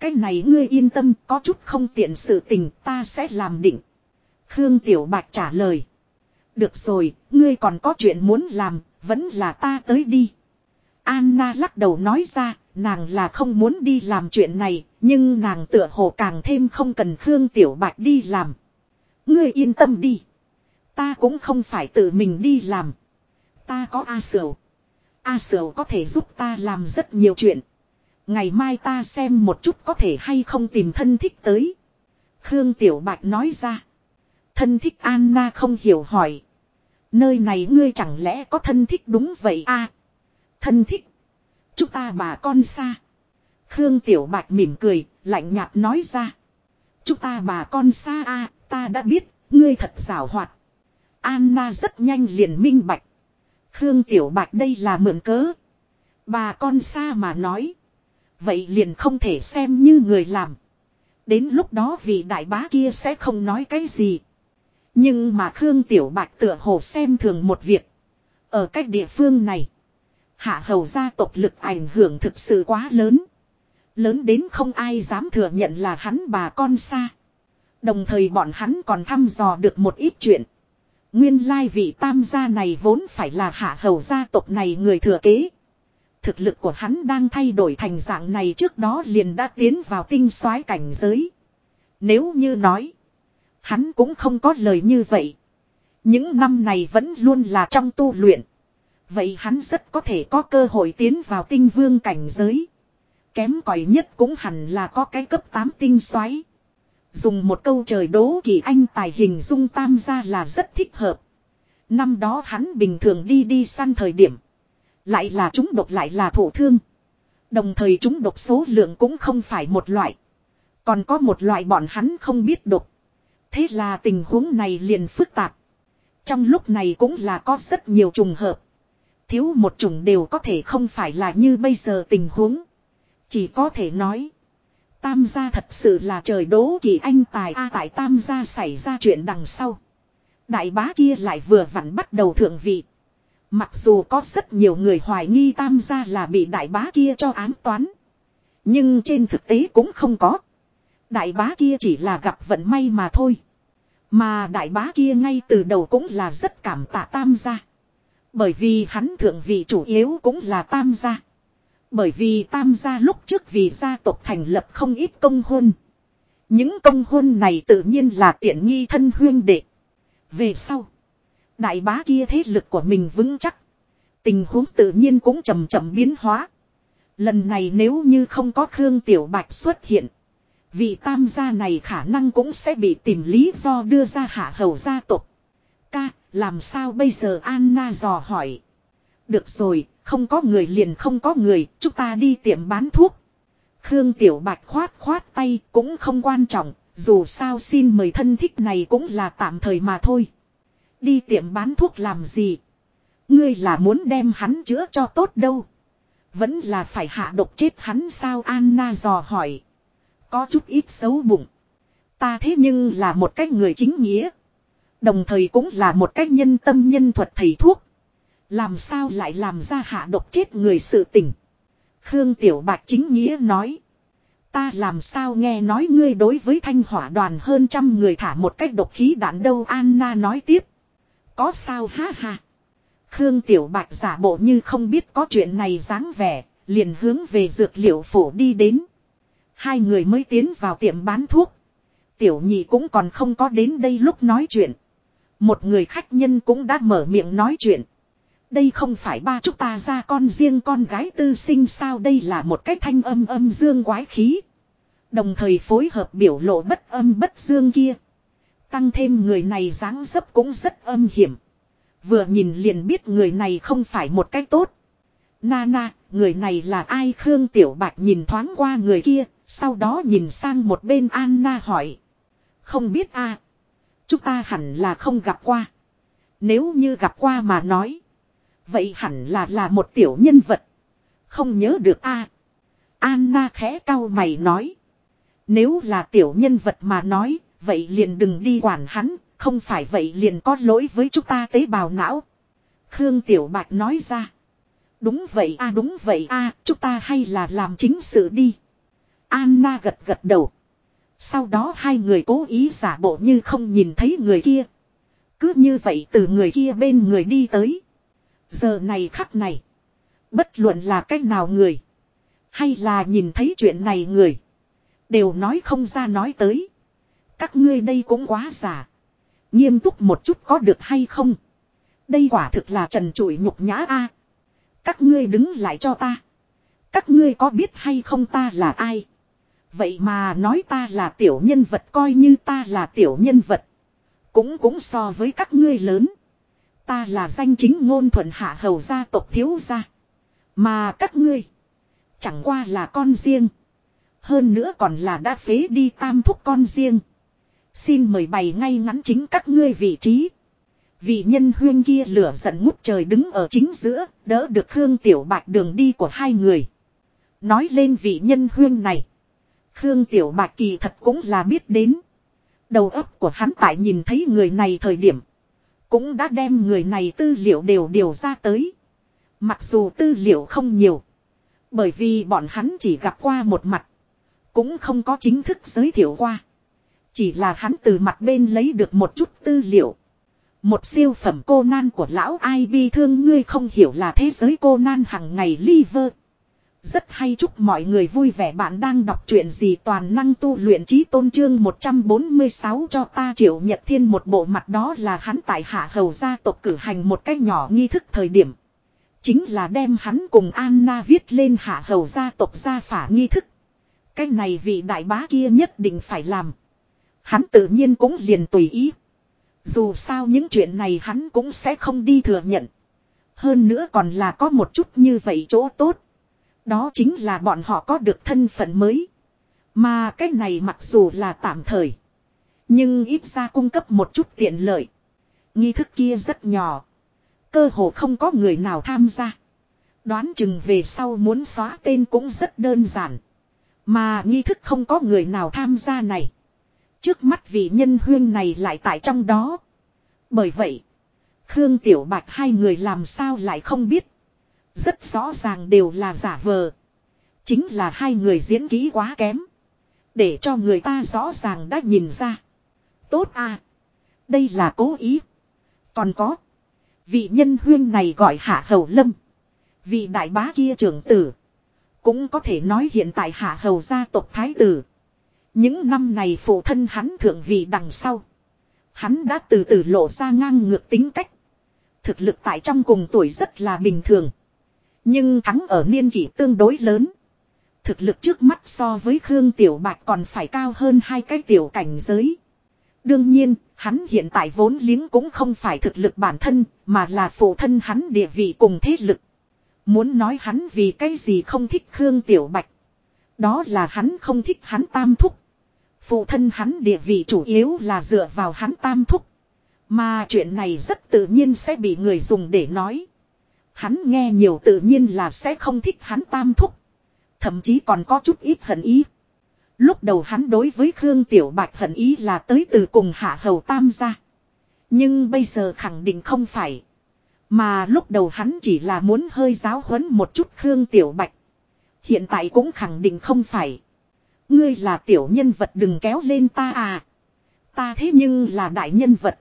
Cái này ngươi yên tâm có chút không tiện sự tình ta sẽ làm định. Khương Tiểu Bạch trả lời. Được rồi, ngươi còn có chuyện muốn làm, vẫn là ta tới đi. Anna lắc đầu nói ra, nàng là không muốn đi làm chuyện này, nhưng nàng tựa hồ càng thêm không cần Khương Tiểu Bạch đi làm. Ngươi yên tâm đi. Ta cũng không phải tự mình đi làm. Ta có A Sửu. A Sửu có thể giúp ta làm rất nhiều chuyện. Ngày mai ta xem một chút có thể hay không tìm thân thích tới. Khương Tiểu Bạch nói ra. Thân thích Anna không hiểu hỏi. Nơi này ngươi chẳng lẽ có thân thích đúng vậy a? thân thích. Chúng ta bà con xa. Khương Tiểu Bạch mỉm cười, lạnh nhạt nói ra. Chúng ta bà con xa a, ta đã biết, ngươi thật xảo hoạt. Anna rất nhanh liền minh bạch. Khương Tiểu Bạch đây là mượn cớ. Bà con xa mà nói. Vậy liền không thể xem như người làm. Đến lúc đó vị đại bá kia sẽ không nói cái gì. Nhưng mà Khương Tiểu Bạch tựa hồ xem thường một việc. Ở cách địa phương này. Hạ hầu gia tộc lực ảnh hưởng thực sự quá lớn. Lớn đến không ai dám thừa nhận là hắn bà con xa. Đồng thời bọn hắn còn thăm dò được một ít chuyện. Nguyên lai vị tam gia này vốn phải là hạ hầu gia tộc này người thừa kế. Thực lực của hắn đang thay đổi thành dạng này trước đó liền đã tiến vào tinh soái cảnh giới. Nếu như nói. Hắn cũng không có lời như vậy. Những năm này vẫn luôn là trong tu luyện. Vậy hắn rất có thể có cơ hội tiến vào tinh vương cảnh giới. Kém cỏi nhất cũng hẳn là có cái cấp 8 tinh xoáy. Dùng một câu trời đố kỳ anh tài hình dung tam gia là rất thích hợp. Năm đó hắn bình thường đi đi săn thời điểm. Lại là chúng độc lại là thổ thương. Đồng thời chúng độc số lượng cũng không phải một loại. Còn có một loại bọn hắn không biết độc. Thế là tình huống này liền phức tạp. Trong lúc này cũng là có rất nhiều trùng hợp. Thiếu một trùng đều có thể không phải là như bây giờ tình huống. Chỉ có thể nói. Tam gia thật sự là trời đố kỳ anh tài A, tại tam gia xảy ra chuyện đằng sau. Đại bá kia lại vừa vặn bắt đầu thượng vị. Mặc dù có rất nhiều người hoài nghi tam gia là bị đại bá kia cho ám toán. Nhưng trên thực tế cũng không có. Đại bá kia chỉ là gặp vận may mà thôi. Mà đại bá kia ngay từ đầu cũng là rất cảm tạ tam gia. Bởi vì hắn thượng vị chủ yếu cũng là tam gia. Bởi vì tam gia lúc trước vì gia tộc thành lập không ít công hôn. Những công hôn này tự nhiên là tiện nghi thân huyên đệ. Về sau. Đại bá kia thế lực của mình vững chắc. Tình huống tự nhiên cũng chậm chậm biến hóa. Lần này nếu như không có Khương Tiểu Bạch xuất hiện. Vị tam gia này khả năng cũng sẽ bị tìm lý do đưa ra hạ hầu gia tộc. Ca, làm sao bây giờ Anna dò hỏi. Được rồi, không có người liền không có người, chúng ta đi tiệm bán thuốc. Khương Tiểu Bạch khoát khoát tay cũng không quan trọng, dù sao xin mời thân thích này cũng là tạm thời mà thôi. Đi tiệm bán thuốc làm gì? Ngươi là muốn đem hắn chữa cho tốt đâu? Vẫn là phải hạ độc chết hắn sao Anna dò hỏi. Có chút ít xấu bụng. Ta thế nhưng là một cái người chính nghĩa. Đồng thời cũng là một cách nhân tâm nhân thuật thầy thuốc. Làm sao lại làm ra hạ độc chết người sự tình. Khương Tiểu Bạch chính nghĩa nói. Ta làm sao nghe nói ngươi đối với thanh hỏa đoàn hơn trăm người thả một cách độc khí đạn đâu Anna nói tiếp. Có sao ha ha. Khương Tiểu Bạch giả bộ như không biết có chuyện này dáng vẻ, liền hướng về dược liệu phủ đi đến. Hai người mới tiến vào tiệm bán thuốc. Tiểu nhị cũng còn không có đến đây lúc nói chuyện. Một người khách nhân cũng đã mở miệng nói chuyện. Đây không phải ba chúng ta ra con riêng con gái tư sinh sao đây là một cái thanh âm âm dương quái khí. Đồng thời phối hợp biểu lộ bất âm bất dương kia. Tăng thêm người này dáng dấp cũng rất âm hiểm. Vừa nhìn liền biết người này không phải một cách tốt. Nana, người này là ai Khương Tiểu Bạch nhìn thoáng qua người kia, sau đó nhìn sang một bên Anna hỏi. Không biết a Chúng ta hẳn là không gặp qua. Nếu như gặp qua mà nói. Vậy hẳn là là một tiểu nhân vật. Không nhớ được a Anna khẽ cau mày nói. Nếu là tiểu nhân vật mà nói, vậy liền đừng đi quản hắn, không phải vậy liền có lỗi với chúng ta tế bào não. Khương Tiểu Bạch nói ra. Đúng vậy a đúng vậy a chúng ta hay là làm chính sự đi. Anna gật gật đầu. Sau đó hai người cố ý giả bộ như không nhìn thấy người kia. Cứ như vậy từ người kia bên người đi tới. Giờ này khắc này. Bất luận là cách nào người. Hay là nhìn thấy chuyện này người. Đều nói không ra nói tới. Các ngươi đây cũng quá giả. Nghiêm túc một chút có được hay không. Đây quả thực là trần trụi nhục nhã a. Các ngươi đứng lại cho ta. Các ngươi có biết hay không ta là ai? Vậy mà nói ta là tiểu nhân vật coi như ta là tiểu nhân vật. Cũng cũng so với các ngươi lớn. Ta là danh chính ngôn thuận hạ hầu gia tộc thiếu gia. Mà các ngươi. Chẳng qua là con riêng. Hơn nữa còn là đã phế đi tam thúc con riêng. Xin mời bày ngay ngắn chính các ngươi vị trí. Vị nhân huyên kia lửa giận ngút trời đứng ở chính giữa, đỡ được Khương Tiểu Bạch đường đi của hai người. Nói lên vị nhân huyên này. Khương Tiểu Bạch kỳ thật cũng là biết đến. Đầu óc của hắn tại nhìn thấy người này thời điểm. Cũng đã đem người này tư liệu đều điều ra tới. Mặc dù tư liệu không nhiều. Bởi vì bọn hắn chỉ gặp qua một mặt. Cũng không có chính thức giới thiệu qua. Chỉ là hắn từ mặt bên lấy được một chút tư liệu. Một siêu phẩm cô nan của lão ai bi thương, ngươi không hiểu là thế giới cô nan hằng ngày liver. Rất hay chúc mọi người vui vẻ bạn đang đọc truyện gì toàn năng tu luyện trí tôn trương 146 cho ta triệu nhật thiên một bộ mặt đó là hắn tại hạ hầu gia tộc cử hành một cách nhỏ nghi thức thời điểm. Chính là đem hắn cùng Anna viết lên hạ hầu gia tộc gia phả nghi thức. Cái này vị đại bá kia nhất định phải làm. Hắn tự nhiên cũng liền tùy ý. Dù sao những chuyện này hắn cũng sẽ không đi thừa nhận. Hơn nữa còn là có một chút như vậy chỗ tốt. Đó chính là bọn họ có được thân phận mới. Mà cái này mặc dù là tạm thời. Nhưng ít ra cung cấp một chút tiện lợi. Nghi thức kia rất nhỏ. Cơ hồ không có người nào tham gia. Đoán chừng về sau muốn xóa tên cũng rất đơn giản. Mà nghi thức không có người nào tham gia này. Trước mắt vị nhân huyên này lại tại trong đó. Bởi vậy, Khương Tiểu Bạch hai người làm sao lại không biết. Rất rõ ràng đều là giả vờ. Chính là hai người diễn kỹ quá kém. Để cho người ta rõ ràng đã nhìn ra. Tốt à. Đây là cố ý. Còn có. Vị nhân huyên này gọi Hạ Hầu Lâm. Vị đại bá kia trưởng tử. Cũng có thể nói hiện tại Hạ Hầu gia tộc Thái tử. Những năm này phụ thân hắn thượng vị đằng sau. Hắn đã từ từ lộ ra ngang ngược tính cách. Thực lực tại trong cùng tuổi rất là bình thường. Nhưng thắng ở niên kỷ tương đối lớn. Thực lực trước mắt so với Khương Tiểu Bạch còn phải cao hơn hai cái tiểu cảnh giới. Đương nhiên, hắn hiện tại vốn liếng cũng không phải thực lực bản thân, mà là phụ thân hắn địa vị cùng thế lực. Muốn nói hắn vì cái gì không thích Khương Tiểu Bạch. Đó là hắn không thích hắn tam thúc. Phụ thân hắn địa vị chủ yếu là dựa vào hắn tam thúc. Mà chuyện này rất tự nhiên sẽ bị người dùng để nói. Hắn nghe nhiều tự nhiên là sẽ không thích hắn tam thúc. Thậm chí còn có chút ít hận ý. Lúc đầu hắn đối với Khương Tiểu Bạch hận ý là tới từ cùng hạ hầu tam gia. Nhưng bây giờ khẳng định không phải. Mà lúc đầu hắn chỉ là muốn hơi giáo huấn một chút Khương Tiểu Bạch. Hiện tại cũng khẳng định không phải. Ngươi là tiểu nhân vật đừng kéo lên ta à. Ta thế nhưng là đại nhân vật.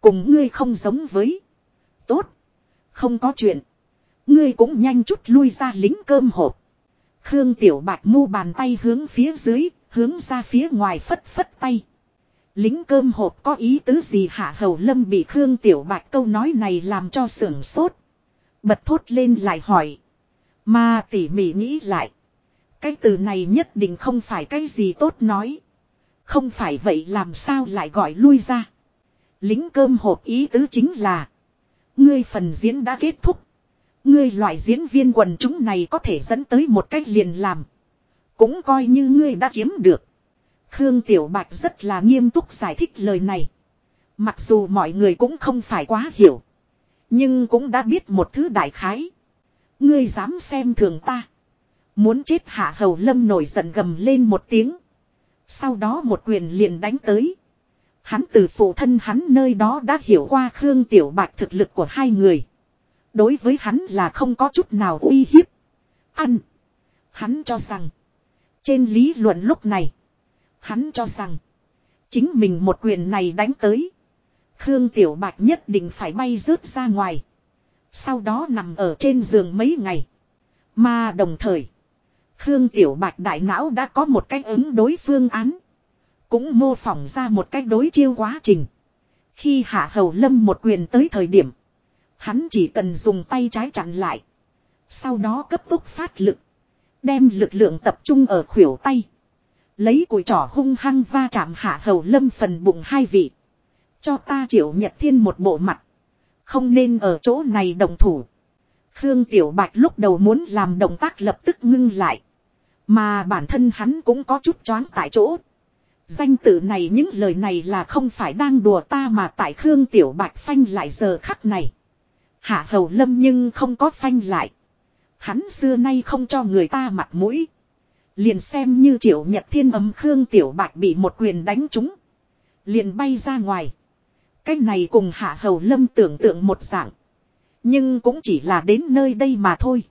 Cùng ngươi không giống với. Tốt. Không có chuyện. Ngươi cũng nhanh chút lui ra lính cơm hộp. Khương Tiểu Bạch mu bàn tay hướng phía dưới, hướng ra phía ngoài phất phất tay. Lính cơm hộp có ý tứ gì hạ hầu lâm bị Khương Tiểu Bạch câu nói này làm cho sưởng sốt. Bật thốt lên lại hỏi. Mà tỉ mỉ nghĩ lại. Cái từ này nhất định không phải cái gì tốt nói. Không phải vậy làm sao lại gọi lui ra. Lính cơm hộp ý tứ chính là. Ngươi phần diễn đã kết thúc. Ngươi loại diễn viên quần chúng này có thể dẫn tới một cách liền làm. Cũng coi như ngươi đã kiếm được. Khương Tiểu Bạch rất là nghiêm túc giải thích lời này. Mặc dù mọi người cũng không phải quá hiểu. Nhưng cũng đã biết một thứ đại khái. Ngươi dám xem thường ta. Muốn chết hạ hầu lâm nổi giận gầm lên một tiếng. Sau đó một quyền liền đánh tới. Hắn từ phụ thân hắn nơi đó đã hiểu qua Khương Tiểu Bạch thực lực của hai người. Đối với hắn là không có chút nào uy hiếp. Ăn. Hắn cho rằng. Trên lý luận lúc này. Hắn cho rằng. Chính mình một quyền này đánh tới. Khương Tiểu Bạch nhất định phải bay rớt ra ngoài. Sau đó nằm ở trên giường mấy ngày. Mà đồng thời. Khương Tiểu Bạch đại não đã có một cách ứng đối phương án. Cũng mô phỏng ra một cách đối chiêu quá trình. Khi Hạ Hầu Lâm một quyền tới thời điểm. Hắn chỉ cần dùng tay trái chặn lại. Sau đó cấp tốc phát lực. Đem lực lượng tập trung ở khuỷu tay. Lấy cùi trỏ hung hăng va chạm Hạ Hầu Lâm phần bụng hai vị. Cho ta triệu nhật thiên một bộ mặt. Không nên ở chỗ này đồng thủ. Khương Tiểu Bạch lúc đầu muốn làm động tác lập tức ngưng lại. Mà bản thân hắn cũng có chút choáng tại chỗ. Danh tự này những lời này là không phải đang đùa ta mà tại Khương Tiểu Bạch phanh lại giờ khắc này. Hạ Hầu Lâm nhưng không có phanh lại. Hắn xưa nay không cho người ta mặt mũi. Liền xem như triệu nhật thiên ấm Khương Tiểu Bạch bị một quyền đánh trúng. Liền bay ra ngoài. Cái này cùng Hạ Hầu Lâm tưởng tượng một dạng. Nhưng cũng chỉ là đến nơi đây mà thôi.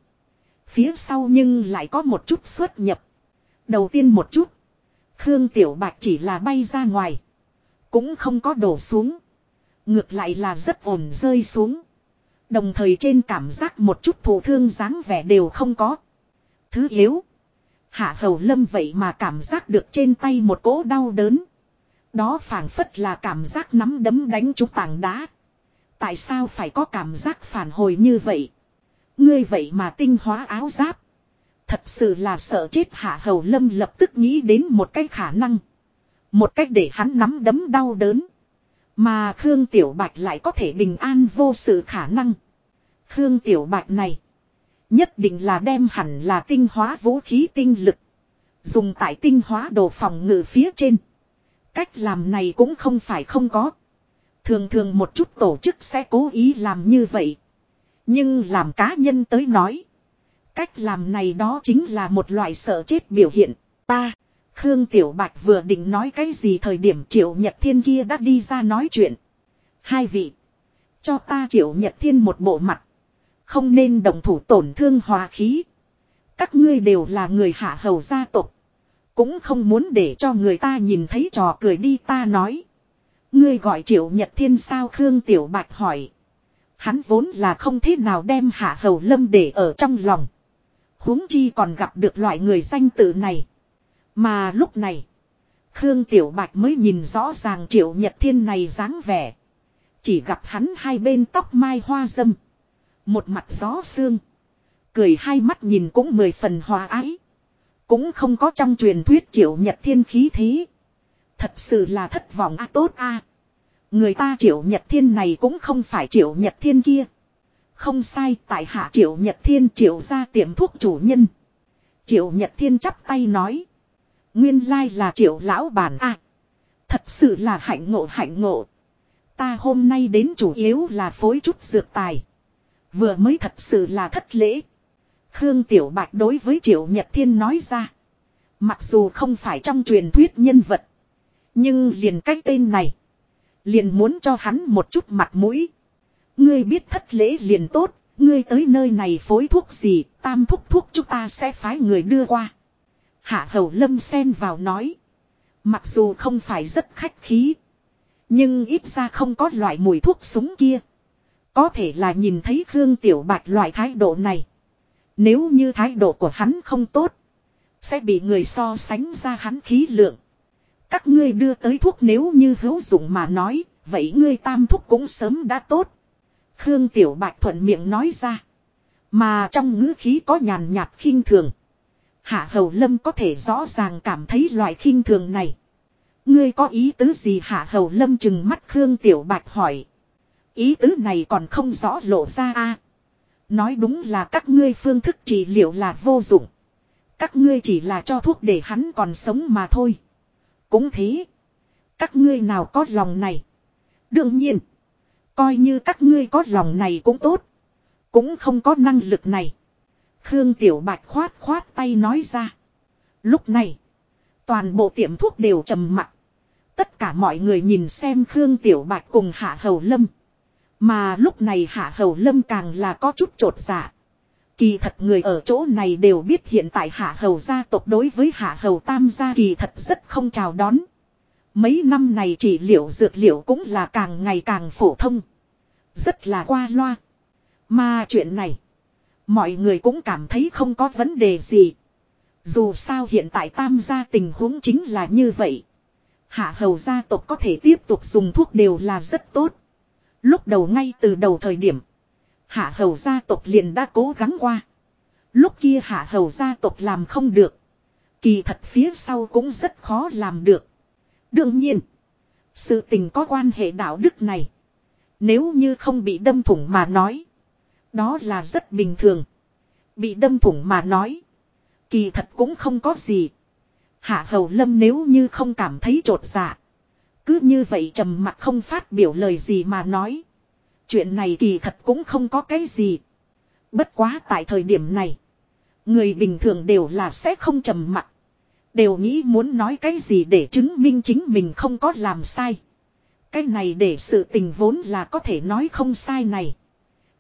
Phía sau nhưng lại có một chút xuất nhập. Đầu tiên một chút. Khương Tiểu Bạch chỉ là bay ra ngoài. Cũng không có đổ xuống. Ngược lại là rất ổn rơi xuống. Đồng thời trên cảm giác một chút thổ thương dáng vẻ đều không có. Thứ yếu. Hạ hầu lâm vậy mà cảm giác được trên tay một cỗ đau đớn. Đó phảng phất là cảm giác nắm đấm đánh trúng tảng đá. Tại sao phải có cảm giác phản hồi như vậy? Ngươi vậy mà tinh hóa áo giáp. Thật sự là sợ chết hạ hầu lâm lập tức nghĩ đến một cái khả năng. Một cách để hắn nắm đấm đau đớn. Mà Khương Tiểu Bạch lại có thể bình an vô sự khả năng. Khương Tiểu Bạch này. Nhất định là đem hẳn là tinh hóa vũ khí tinh lực. Dùng tại tinh hóa đồ phòng ngự phía trên. Cách làm này cũng không phải không có. Thường thường một chút tổ chức sẽ cố ý làm như vậy. Nhưng làm cá nhân tới nói. Cách làm này đó chính là một loại sợ chết biểu hiện. Ta, Khương Tiểu Bạch vừa định nói cái gì thời điểm Triệu Nhật Thiên kia đã đi ra nói chuyện. Hai vị. Cho ta Triệu Nhật Thiên một bộ mặt. Không nên đồng thủ tổn thương hòa khí. Các ngươi đều là người hạ hầu gia tộc. Cũng không muốn để cho người ta nhìn thấy trò cười đi ta nói. Ngươi gọi triệu nhật thiên sao Khương Tiểu Bạch hỏi. Hắn vốn là không thế nào đem hạ hầu lâm để ở trong lòng huống chi còn gặp được loại người danh tự này. Mà lúc này. Khương Tiểu Bạch mới nhìn rõ ràng triệu nhật thiên này dáng vẻ. Chỉ gặp hắn hai bên tóc mai hoa dâm. Một mặt gió xương. Cười hai mắt nhìn cũng mười phần hòa ái. Cũng không có trong truyền thuyết triệu nhật thiên khí thế. Thật sự là thất vọng a tốt a. Người ta triệu nhật thiên này cũng không phải triệu nhật thiên kia. Không sai, tại hạ triệu nhật thiên triệu ra tiệm thuốc chủ nhân. Triệu nhật thiên chắp tay nói. Nguyên lai là triệu lão bản a. thật sự là hạnh ngộ hạnh ngộ. Ta hôm nay đến chủ yếu là phối chút dược tài. Vừa mới thật sự là thất lễ. Khương Tiểu Bạch đối với Triệu Nhật Thiên nói ra. Mặc dù không phải trong truyền thuyết nhân vật. Nhưng liền cái tên này. Liền muốn cho hắn một chút mặt mũi. Ngươi biết thất lễ liền tốt. Ngươi tới nơi này phối thuốc gì. Tam thuốc thuốc chúng ta sẽ phái người đưa qua. Hạ hầu lâm xen vào nói. Mặc dù không phải rất khách khí. Nhưng ít ra không có loại mùi thuốc súng kia. Có thể là nhìn thấy Khương Tiểu Bạch loại thái độ này. Nếu như thái độ của hắn không tốt. Sẽ bị người so sánh ra hắn khí lượng. Các ngươi đưa tới thuốc nếu như hữu dụng mà nói. Vậy ngươi tam thuốc cũng sớm đã tốt. Khương Tiểu Bạch thuận miệng nói ra. Mà trong ngữ khí có nhàn nhạt khinh thường. Hạ Hầu Lâm có thể rõ ràng cảm thấy loại khinh thường này. Ngươi có ý tứ gì Hạ Hầu Lâm chừng mắt Khương Tiểu Bạch hỏi. Ý tứ này còn không rõ lộ ra a. Nói đúng là các ngươi phương thức trị liệu là vô dụng. Các ngươi chỉ là cho thuốc để hắn còn sống mà thôi. Cũng thế. Các ngươi nào có lòng này. Đương nhiên. Coi như các ngươi có lòng này cũng tốt. Cũng không có năng lực này. Khương Tiểu Bạch khoát khoát tay nói ra. Lúc này. Toàn bộ tiệm thuốc đều trầm mặc. Tất cả mọi người nhìn xem Khương Tiểu Bạch cùng Hạ Hầu Lâm. Mà lúc này Hạ Hầu Lâm càng là có chút trột dạ. Kỳ thật người ở chỗ này đều biết hiện tại Hạ Hầu gia tộc đối với Hạ Hầu Tam gia kỳ thật rất không chào đón. Mấy năm này chỉ liệu dược liệu cũng là càng ngày càng phổ thông. Rất là qua loa. Mà chuyện này. Mọi người cũng cảm thấy không có vấn đề gì. Dù sao hiện tại tam gia tình huống chính là như vậy. Hạ hầu gia tộc có thể tiếp tục dùng thuốc đều là rất tốt. Lúc đầu ngay từ đầu thời điểm. Hạ hầu gia tộc liền đã cố gắng qua. Lúc kia hạ hầu gia tộc làm không được. Kỳ thật phía sau cũng rất khó làm được. Đương nhiên. Sự tình có quan hệ đạo đức này. Nếu như không bị đâm thủng mà nói. Đó là rất bình thường. Bị đâm thủng mà nói. Kỳ thật cũng không có gì. Hạ hầu lâm nếu như không cảm thấy trột dạ. Cứ như vậy trầm mặt không phát biểu lời gì mà nói. Chuyện này kỳ thật cũng không có cái gì. Bất quá tại thời điểm này. Người bình thường đều là sẽ không trầm mặt. Đều nghĩ muốn nói cái gì để chứng minh chính mình không có làm sai. Cái này để sự tình vốn là có thể nói không sai này.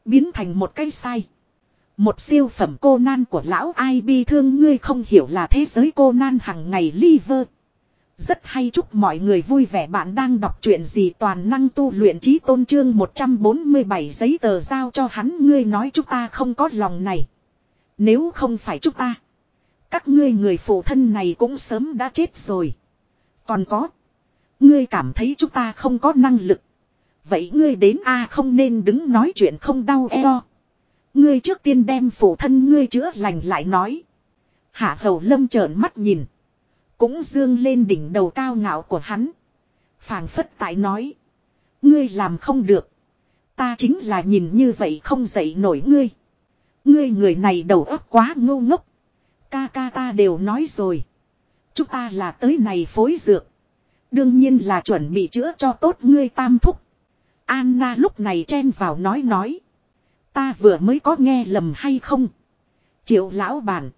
Biến thành một cái sai. Một siêu phẩm cô nan của lão ai bi thương ngươi không hiểu là thế giới cô nan hằng ngày liver. Rất hay chúc mọi người vui vẻ bạn đang đọc chuyện gì toàn năng tu luyện trí tôn trương 147 giấy tờ giao cho hắn ngươi nói chúng ta không có lòng này. Nếu không phải chúng ta. Các ngươi người phụ thân này cũng sớm đã chết rồi. Còn có. Ngươi cảm thấy chúng ta không có năng lực. Vậy ngươi đến A không nên đứng nói chuyện không đau eo. Ngươi trước tiên đem phụ thân ngươi chữa lành lại nói. Hạ hầu lâm trợn mắt nhìn. Cũng dương lên đỉnh đầu cao ngạo của hắn. phảng phất tại nói. Ngươi làm không được. Ta chính là nhìn như vậy không dậy nổi ngươi. Ngươi người này đầu óc quá ngu ngốc. Ca ca ta đều nói rồi. Chúng ta là tới này phối dược. Đương nhiên là chuẩn bị chữa cho tốt ngươi tam thúc. Anna lúc này chen vào nói nói. Ta vừa mới có nghe lầm hay không? Triệu lão bản.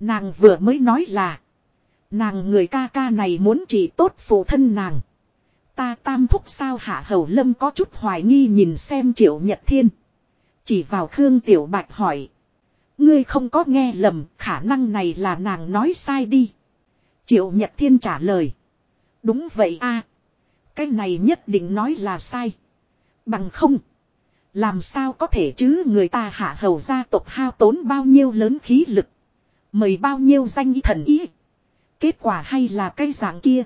Nàng vừa mới nói là. Nàng người ca ca này muốn chỉ tốt phụ thân nàng. Ta tam thúc sao hạ hầu lâm có chút hoài nghi nhìn xem triệu nhật thiên. Chỉ vào Khương Tiểu Bạch hỏi. Ngươi không có nghe lầm, khả năng này là nàng nói sai đi. Triệu Nhật Thiên trả lời. Đúng vậy a Cái này nhất định nói là sai. Bằng không. Làm sao có thể chứ người ta hạ hầu gia tộc hao tốn bao nhiêu lớn khí lực. Mời bao nhiêu danh y thần ý. Kết quả hay là cái dạng kia.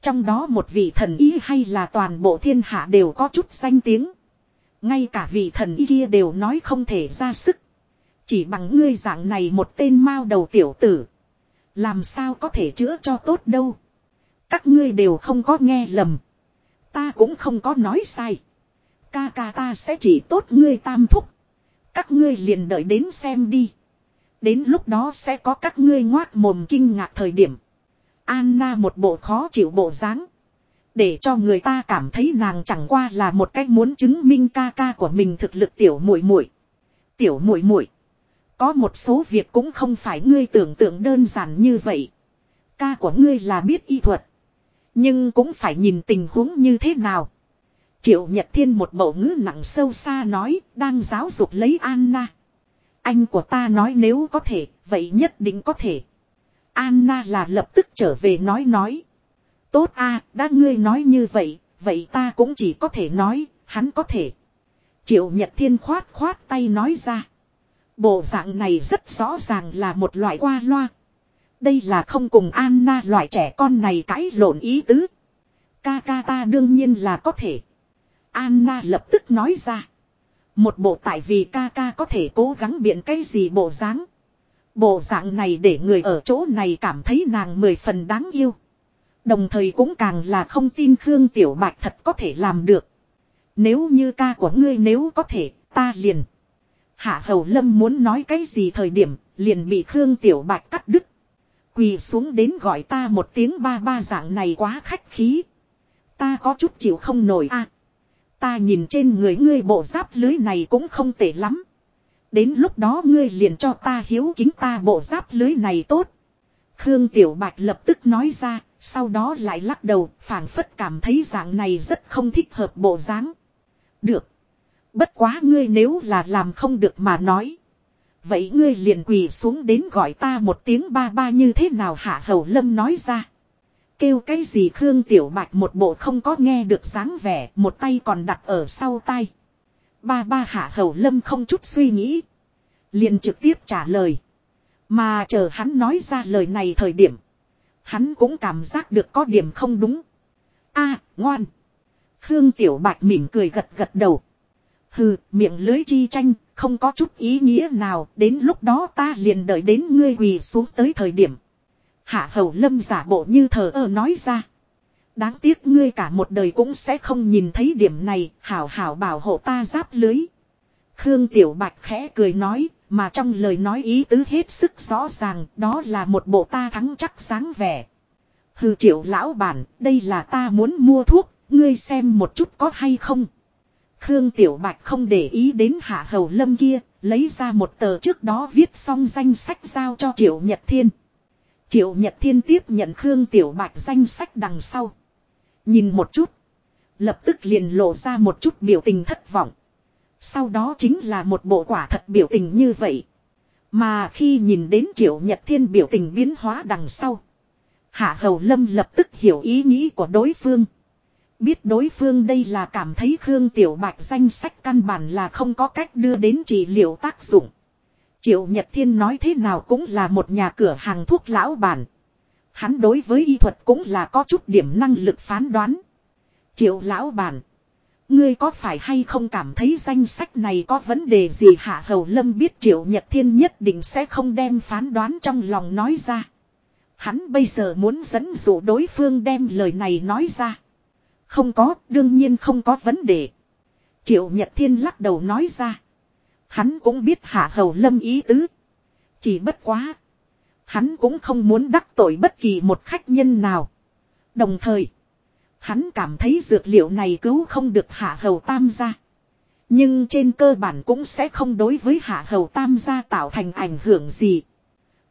Trong đó một vị thần ý hay là toàn bộ thiên hạ đều có chút danh tiếng. Ngay cả vị thần ý kia đều nói không thể ra sức. Chỉ bằng ngươi dạng này một tên mao đầu tiểu tử. Làm sao có thể chữa cho tốt đâu. Các ngươi đều không có nghe lầm. Ta cũng không có nói sai. Ca ca ta sẽ chỉ tốt ngươi tam thúc. Các ngươi liền đợi đến xem đi. Đến lúc đó sẽ có các ngươi ngoác mồm kinh ngạc thời điểm. Anna một bộ khó chịu bộ dáng. Để cho người ta cảm thấy nàng chẳng qua là một cách muốn chứng minh ca ca của mình thực lực tiểu muội muội. Tiểu muội muội. Có một số việc cũng không phải ngươi tưởng tượng đơn giản như vậy. Ca của ngươi là biết y thuật. Nhưng cũng phải nhìn tình huống như thế nào. Triệu Nhật Thiên một bầu ngữ nặng sâu xa nói, đang giáo dục lấy Anna. Anh của ta nói nếu có thể, vậy nhất định có thể. Anna là lập tức trở về nói nói. Tốt a, đã ngươi nói như vậy, vậy ta cũng chỉ có thể nói, hắn có thể. Triệu Nhật Thiên khoát khoát tay nói ra. Bộ dạng này rất rõ ràng là một loại qua loa. Đây là không cùng Anna loại trẻ con này cãi lộn ý tứ. Ca ca ta đương nhiên là có thể. Anna lập tức nói ra. Một bộ tại vì ca ca có thể cố gắng biện cái gì bộ dáng. Bộ dạng này để người ở chỗ này cảm thấy nàng mười phần đáng yêu. Đồng thời cũng càng là không tin Khương Tiểu Bạch thật có thể làm được. Nếu như ca của ngươi nếu có thể, ta liền. Hạ Hầu Lâm muốn nói cái gì thời điểm, liền bị Khương Tiểu Bạch cắt đứt. Quỳ xuống đến gọi ta một tiếng ba ba dạng này quá khách khí. Ta có chút chịu không nổi a. Ta nhìn trên người ngươi bộ giáp lưới này cũng không tệ lắm. Đến lúc đó ngươi liền cho ta hiếu kính ta bộ giáp lưới này tốt. Khương Tiểu Bạch lập tức nói ra, sau đó lại lắc đầu, phảng phất cảm thấy dạng này rất không thích hợp bộ dáng. Được. Bất quá ngươi nếu là làm không được mà nói. Vậy ngươi liền quỳ xuống đến gọi ta một tiếng ba ba như thế nào hạ hầu lâm nói ra. Kêu cái gì Khương Tiểu Bạch một bộ không có nghe được dáng vẻ, một tay còn đặt ở sau tay. Ba ba hạ hầu lâm không chút suy nghĩ. Liền trực tiếp trả lời. Mà chờ hắn nói ra lời này thời điểm. Hắn cũng cảm giác được có điểm không đúng. a ngoan. Khương Tiểu Bạch mỉm cười gật gật đầu. Hừ, miệng lưới chi tranh, không có chút ý nghĩa nào, đến lúc đó ta liền đợi đến ngươi quỳ xuống tới thời điểm. Hạ hầu lâm giả bộ như thờ ơ nói ra. Đáng tiếc ngươi cả một đời cũng sẽ không nhìn thấy điểm này, hảo hảo bảo hộ ta giáp lưới. Khương Tiểu Bạch khẽ cười nói, mà trong lời nói ý tứ hết sức rõ ràng, đó là một bộ ta thắng chắc sáng vẻ. Hừ triệu lão bản, đây là ta muốn mua thuốc, ngươi xem một chút có hay không. Khương Tiểu Bạch không để ý đến hạ hầu lâm kia, lấy ra một tờ trước đó viết xong danh sách giao cho Triệu Nhật Thiên. Triệu Nhật Thiên tiếp nhận Khương Tiểu Bạch danh sách đằng sau. Nhìn một chút. Lập tức liền lộ ra một chút biểu tình thất vọng. Sau đó chính là một bộ quả thật biểu tình như vậy. Mà khi nhìn đến Triệu Nhật Thiên biểu tình biến hóa đằng sau. Hạ Hầu Lâm lập tức hiểu ý nghĩ của đối phương. Biết đối phương đây là cảm thấy Khương Tiểu Bạch danh sách căn bản là không có cách đưa đến trị liệu tác dụng. Triệu Nhật Thiên nói thế nào cũng là một nhà cửa hàng thuốc lão bản. Hắn đối với y thuật cũng là có chút điểm năng lực phán đoán. Triệu lão bản. Ngươi có phải hay không cảm thấy danh sách này có vấn đề gì hạ hầu lâm biết triệu nhật thiên nhất định sẽ không đem phán đoán trong lòng nói ra. Hắn bây giờ muốn dẫn dụ đối phương đem lời này nói ra. Không có, đương nhiên không có vấn đề. Triệu Nhật Thiên lắc đầu nói ra. Hắn cũng biết hạ hầu lâm ý tứ. Chỉ bất quá. Hắn cũng không muốn đắc tội bất kỳ một khách nhân nào. Đồng thời. Hắn cảm thấy dược liệu này cứu không được hạ hầu tam gia. Nhưng trên cơ bản cũng sẽ không đối với hạ hầu tam gia tạo thành ảnh hưởng gì.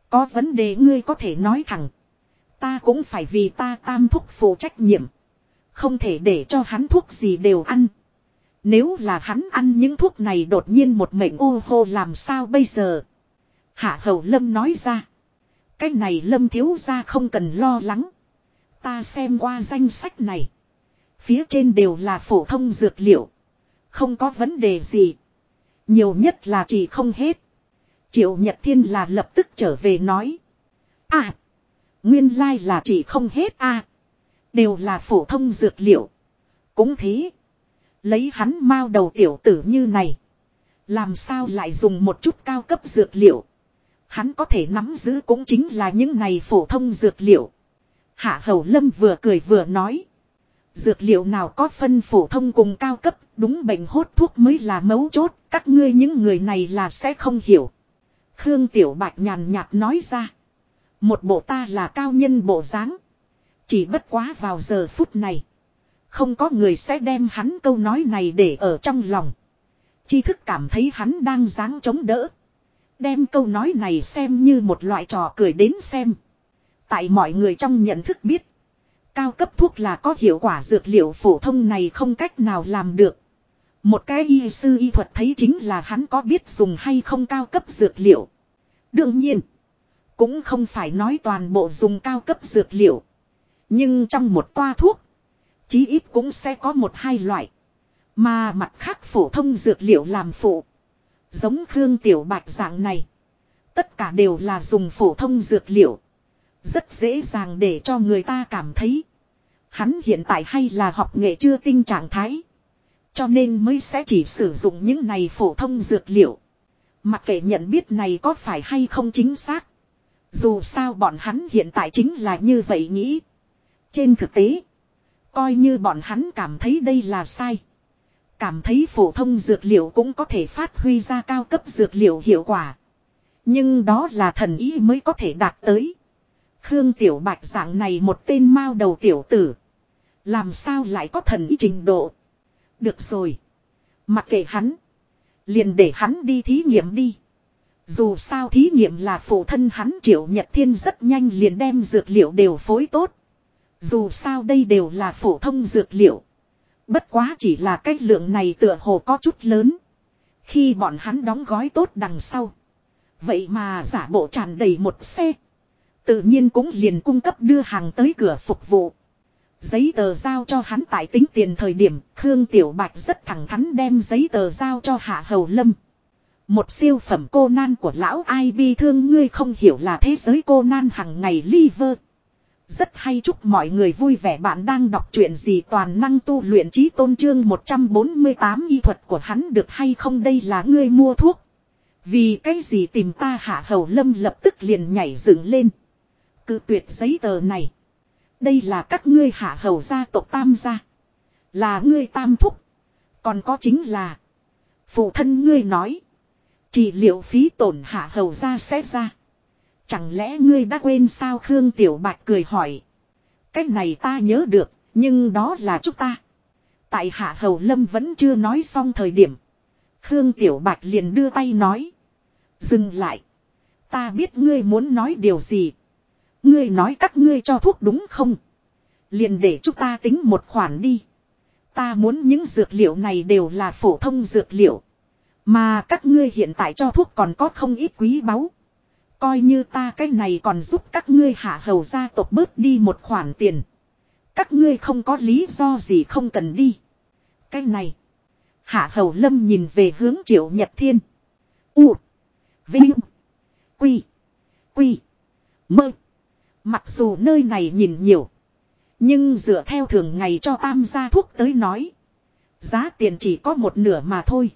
Có vấn đề ngươi có thể nói thẳng. Ta cũng phải vì ta tam thúc phụ trách nhiệm. Không thể để cho hắn thuốc gì đều ăn. Nếu là hắn ăn những thuốc này đột nhiên một mệnh ô hô làm sao bây giờ. Hạ hầu lâm nói ra. Cái này lâm thiếu ra không cần lo lắng. Ta xem qua danh sách này. Phía trên đều là phổ thông dược liệu. Không có vấn đề gì. Nhiều nhất là chỉ không hết. Triệu Nhật Thiên là lập tức trở về nói. À. Nguyên lai là chỉ không hết à. Đều là phổ thông dược liệu. Cũng thế. Lấy hắn mau đầu tiểu tử như này. Làm sao lại dùng một chút cao cấp dược liệu. Hắn có thể nắm giữ cũng chính là những này phổ thông dược liệu. Hạ Hầu Lâm vừa cười vừa nói. Dược liệu nào có phân phổ thông cùng cao cấp, đúng bệnh hốt thuốc mới là mấu chốt, các ngươi những người này là sẽ không hiểu. Khương Tiểu Bạch nhàn nhạt nói ra. Một bộ ta là cao nhân bộ dáng chỉ bất quá vào giờ phút này. Không có người sẽ đem hắn câu nói này để ở trong lòng. Chi thức cảm thấy hắn đang dáng chống đỡ. Đem câu nói này xem như một loại trò cười đến xem. Tại mọi người trong nhận thức biết. Cao cấp thuốc là có hiệu quả dược liệu phổ thông này không cách nào làm được. Một cái y sư y thuật thấy chính là hắn có biết dùng hay không cao cấp dược liệu. Đương nhiên. Cũng không phải nói toàn bộ dùng cao cấp dược liệu. Nhưng trong một toa thuốc. Chí ít cũng sẽ có một hai loại. Mà mặt khác phổ thông dược liệu làm phụ. Giống Khương Tiểu Bạch dạng này. Tất cả đều là dùng phổ thông dược liệu. Rất dễ dàng để cho người ta cảm thấy. Hắn hiện tại hay là học nghệ chưa tinh trạng thái. Cho nên mới sẽ chỉ sử dụng những này phổ thông dược liệu. Mặc kệ nhận biết này có phải hay không chính xác. Dù sao bọn hắn hiện tại chính là như vậy nghĩ. Trên thực tế. Coi như bọn hắn cảm thấy đây là sai. Cảm thấy phổ thông dược liệu cũng có thể phát huy ra cao cấp dược liệu hiệu quả. Nhưng đó là thần ý mới có thể đạt tới. Khương Tiểu Bạch dạng này một tên mao đầu tiểu tử. Làm sao lại có thần ý trình độ. Được rồi. Mặc kệ hắn. Liền để hắn đi thí nghiệm đi. Dù sao thí nghiệm là phụ thân hắn triệu nhật thiên rất nhanh liền đem dược liệu đều phối tốt. Dù sao đây đều là phổ thông dược liệu. Bất quá chỉ là cái lượng này tựa hồ có chút lớn. Khi bọn hắn đóng gói tốt đằng sau. Vậy mà giả bộ tràn đầy một xe. Tự nhiên cũng liền cung cấp đưa hàng tới cửa phục vụ. Giấy tờ giao cho hắn tại tính tiền thời điểm, Khương Tiểu Bạch rất thẳng thắn đem giấy tờ giao cho Hạ Hầu Lâm. Một siêu phẩm cô nan của lão ai bi thương ngươi không hiểu là thế giới cô nan hằng ngày liver. Rất hay chúc mọi người vui vẻ bạn đang đọc truyện gì toàn năng tu luyện trí tôn trương 148 y thuật của hắn được hay không đây là ngươi mua thuốc. Vì cái gì tìm ta hạ hầu lâm lập tức liền nhảy dựng lên. Cự tuyệt giấy tờ này. Đây là các ngươi hạ hầu gia tộc tam gia. Là ngươi tam thúc. Còn có chính là. Phụ thân ngươi nói. chỉ liệu phí tổn hạ hầu gia sẽ ra. Chẳng lẽ ngươi đã quên sao Khương Tiểu Bạch cười hỏi. Cách này ta nhớ được, nhưng đó là chúng ta. Tại Hạ Hầu Lâm vẫn chưa nói xong thời điểm. Khương Tiểu Bạch liền đưa tay nói. Dừng lại. Ta biết ngươi muốn nói điều gì. Ngươi nói các ngươi cho thuốc đúng không? Liền để chúng ta tính một khoản đi. Ta muốn những dược liệu này đều là phổ thông dược liệu. Mà các ngươi hiện tại cho thuốc còn có không ít quý báu. Coi như ta cái này còn giúp các ngươi hạ hầu gia tộc bớt đi một khoản tiền. Các ngươi không có lý do gì không cần đi. Cái này. Hạ hầu lâm nhìn về hướng triệu nhật thiên. U. Vinh. Quy. Quy. Mơ. Mặc dù nơi này nhìn nhiều. Nhưng dựa theo thường ngày cho tam gia thuốc tới nói. Giá tiền chỉ có một nửa mà thôi.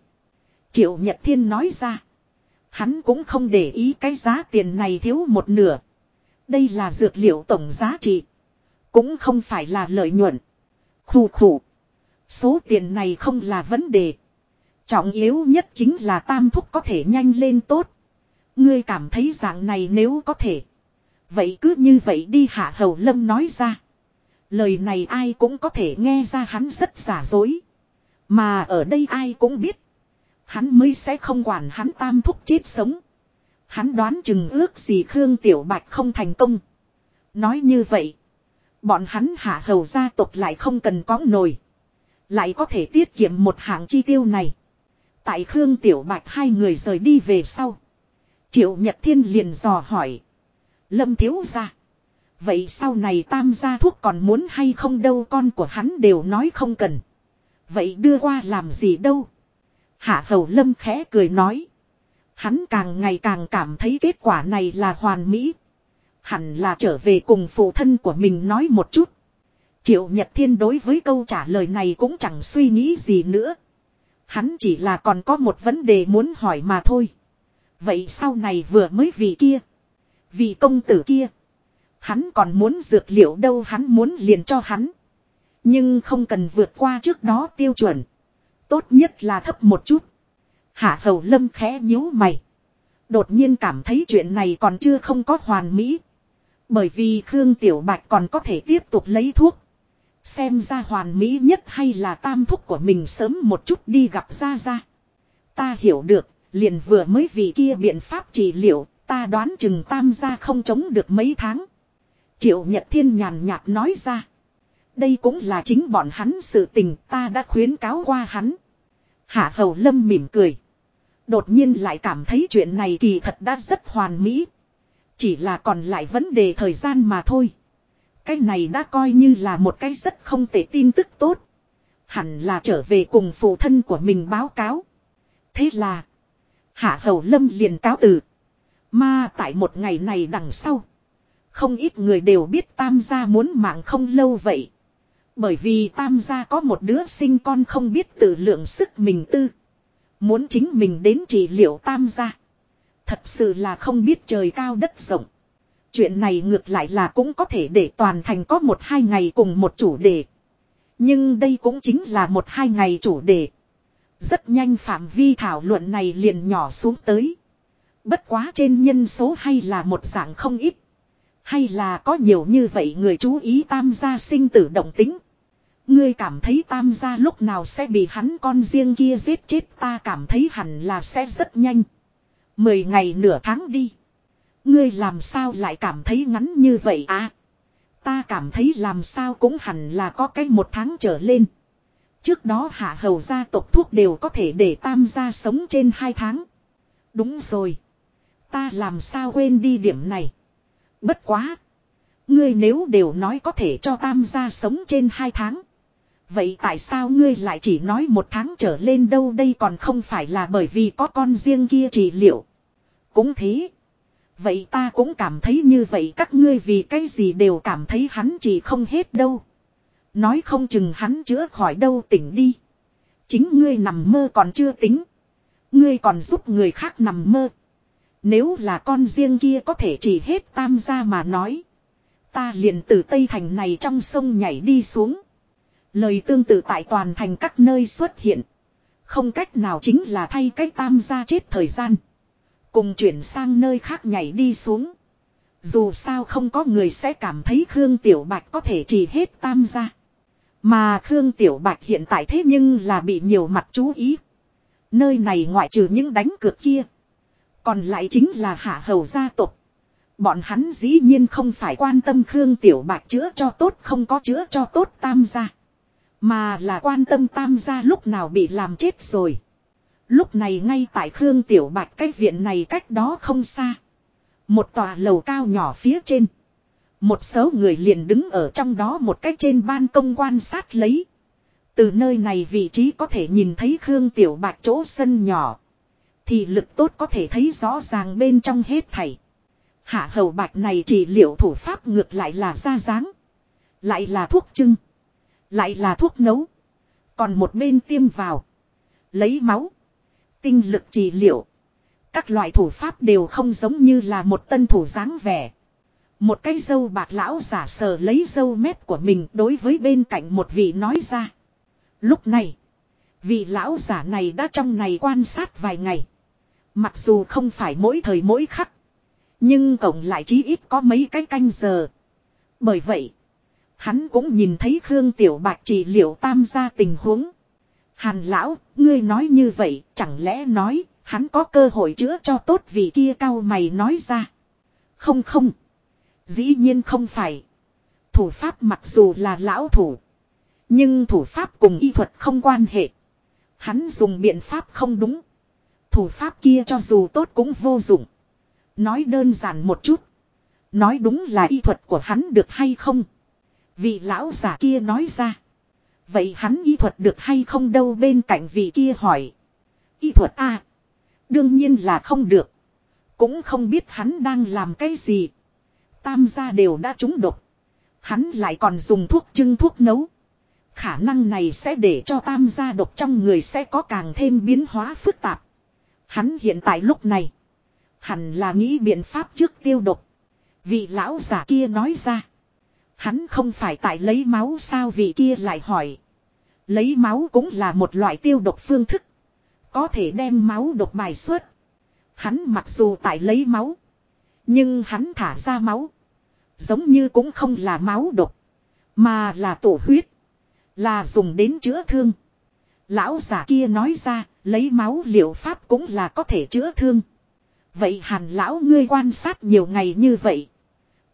Triệu Nhật Thiên nói ra. Hắn cũng không để ý cái giá tiền này thiếu một nửa. Đây là dược liệu tổng giá trị. Cũng không phải là lợi nhuận. Khủ khủ. Số tiền này không là vấn đề. Trọng yếu nhất chính là tam thúc có thể nhanh lên tốt. Ngươi cảm thấy dạng này nếu có thể. Vậy cứ như vậy đi hạ hầu lâm nói ra. Lời này ai cũng có thể nghe ra hắn rất giả dối. Mà ở đây ai cũng biết. Hắn mới sẽ không quản hắn tam thúc chết sống. Hắn đoán chừng ước gì Khương Tiểu Bạch không thành công. Nói như vậy. Bọn hắn hạ hầu gia tộc lại không cần có nồi. Lại có thể tiết kiệm một hạng chi tiêu này. Tại Khương Tiểu Bạch hai người rời đi về sau. Triệu Nhật Thiên liền dò hỏi. Lâm thiếu ra. Vậy sau này tam gia thuốc còn muốn hay không đâu, con của hắn đều nói không cần. Vậy đưa qua làm gì đâu. Hạ hầu lâm khẽ cười nói. Hắn càng ngày càng cảm thấy kết quả này là hoàn mỹ. Hẳn là trở về cùng phụ thân của mình nói một chút. Triệu Nhật Thiên đối với câu trả lời này cũng chẳng suy nghĩ gì nữa. Hắn chỉ là còn có một vấn đề muốn hỏi mà thôi. Vậy sau này vừa mới vì kia. Vì công tử kia. Hắn còn muốn dược liệu đâu hắn muốn liền cho hắn. Nhưng không cần vượt qua trước đó tiêu chuẩn. Tốt nhất là thấp một chút. Hạ hầu lâm khẽ nhíu mày. Đột nhiên cảm thấy chuyện này còn chưa không có hoàn mỹ. Bởi vì Khương Tiểu Bạch còn có thể tiếp tục lấy thuốc. Xem ra hoàn mỹ nhất hay là tam thúc của mình sớm một chút đi gặp ra ra. Ta hiểu được, liền vừa mới vì kia biện pháp trị liệu, ta đoán chừng tam gia không chống được mấy tháng. Triệu Nhật Thiên nhàn nhạt nói ra. Đây cũng là chính bọn hắn sự tình, ta đã khuyến cáo qua hắn. Hạ Hầu Lâm mỉm cười. Đột nhiên lại cảm thấy chuyện này kỳ thật đã rất hoàn mỹ. Chỉ là còn lại vấn đề thời gian mà thôi. Cái này đã coi như là một cái rất không thể tin tức tốt. Hẳn là trở về cùng phụ thân của mình báo cáo. Thế là. Hạ Hầu Lâm liền cáo từ. Mà tại một ngày này đằng sau. Không ít người đều biết tam gia muốn mạng không lâu vậy. Bởi vì tam gia có một đứa sinh con không biết tự lượng sức mình tư. Muốn chính mình đến trị liệu tam gia. Thật sự là không biết trời cao đất rộng. Chuyện này ngược lại là cũng có thể để toàn thành có một hai ngày cùng một chủ đề. Nhưng đây cũng chính là một hai ngày chủ đề. Rất nhanh phạm vi thảo luận này liền nhỏ xuống tới. Bất quá trên nhân số hay là một dạng không ít. Hay là có nhiều như vậy người chú ý tam gia sinh tử động tính. Ngươi cảm thấy tam gia lúc nào sẽ bị hắn con riêng kia giết chết ta cảm thấy hẳn là sẽ rất nhanh. Mười ngày nửa tháng đi. Ngươi làm sao lại cảm thấy ngắn như vậy à? Ta cảm thấy làm sao cũng hẳn là có cái một tháng trở lên. Trước đó hạ hầu gia tộc thuốc đều có thể để tam gia sống trên hai tháng. Đúng rồi. Ta làm sao quên đi điểm này. Bất quá. Ngươi nếu đều nói có thể cho tam gia sống trên hai tháng. Vậy tại sao ngươi lại chỉ nói một tháng trở lên đâu đây còn không phải là bởi vì có con riêng kia trị liệu. Cũng thế. Vậy ta cũng cảm thấy như vậy các ngươi vì cái gì đều cảm thấy hắn chỉ không hết đâu. Nói không chừng hắn chữa khỏi đâu tỉnh đi. Chính ngươi nằm mơ còn chưa tính. Ngươi còn giúp người khác nằm mơ. Nếu là con riêng kia có thể chỉ hết tam gia mà nói. Ta liền từ Tây Thành này trong sông nhảy đi xuống. Lời tương tự tại toàn thành các nơi xuất hiện. Không cách nào chính là thay cách tam gia chết thời gian. Cùng chuyển sang nơi khác nhảy đi xuống. Dù sao không có người sẽ cảm thấy Khương Tiểu Bạch có thể chỉ hết tam gia. Mà Khương Tiểu Bạch hiện tại thế nhưng là bị nhiều mặt chú ý. Nơi này ngoại trừ những đánh cược kia. Còn lại chính là hạ hầu gia tộc. Bọn hắn dĩ nhiên không phải quan tâm Khương Tiểu Bạch chữa cho tốt không có chữa cho tốt tam gia. Mà là quan tâm tam gia lúc nào bị làm chết rồi. Lúc này ngay tại Khương Tiểu Bạch cái viện này cách đó không xa. Một tòa lầu cao nhỏ phía trên. Một số người liền đứng ở trong đó một cách trên ban công quan sát lấy. Từ nơi này vị trí có thể nhìn thấy Khương Tiểu Bạch chỗ sân nhỏ. Thì lực tốt có thể thấy rõ ràng bên trong hết thảy. Hạ hầu bạch này chỉ liệu thủ pháp ngược lại là ra dáng. Lại là thuốc trưng. Lại là thuốc nấu. Còn một bên tiêm vào. Lấy máu. Tinh lực trị liệu. Các loại thủ pháp đều không giống như là một tân thủ dáng vẻ. Một cái dâu bạc lão giả sờ lấy dâu mép của mình đối với bên cạnh một vị nói ra. Lúc này, vị lão giả này đã trong này quan sát vài ngày. Mặc dù không phải mỗi thời mỗi khắc. Nhưng tổng lại chí ít có mấy cái canh giờ. Bởi vậy, hắn cũng nhìn thấy Khương Tiểu Bạch trị liệu tam gia tình huống. Hàn lão, ngươi nói như vậy, chẳng lẽ nói, hắn có cơ hội chữa cho tốt vì kia cao mày nói ra. Không không. Dĩ nhiên không phải. Thủ pháp mặc dù là lão thủ. Nhưng thủ pháp cùng y thuật không quan hệ. Hắn dùng biện pháp không đúng. Thủ pháp kia cho dù tốt cũng vô dụng. Nói đơn giản một chút. Nói đúng là y thuật của hắn được hay không. Vị lão giả kia nói ra. Vậy hắn y thuật được hay không đâu bên cạnh vị kia hỏi. Y thuật a à, Đương nhiên là không được. Cũng không biết hắn đang làm cái gì. Tam gia đều đã trúng độc. Hắn lại còn dùng thuốc chưng thuốc nấu. Khả năng này sẽ để cho tam gia độc trong người sẽ có càng thêm biến hóa phức tạp. Hắn hiện tại lúc này. Hẳn là nghĩ biện pháp trước tiêu độc. Vị lão giả kia nói ra. Hắn không phải tại lấy máu sao vị kia lại hỏi. Lấy máu cũng là một loại tiêu độc phương thức. Có thể đem máu độc bài xuất. Hắn mặc dù tại lấy máu. Nhưng hắn thả ra máu. Giống như cũng không là máu độc. Mà là tổ huyết. Là dùng đến chữa thương. Lão giả kia nói ra, lấy máu liệu pháp cũng là có thể chữa thương. Vậy hàn lão ngươi quan sát nhiều ngày như vậy.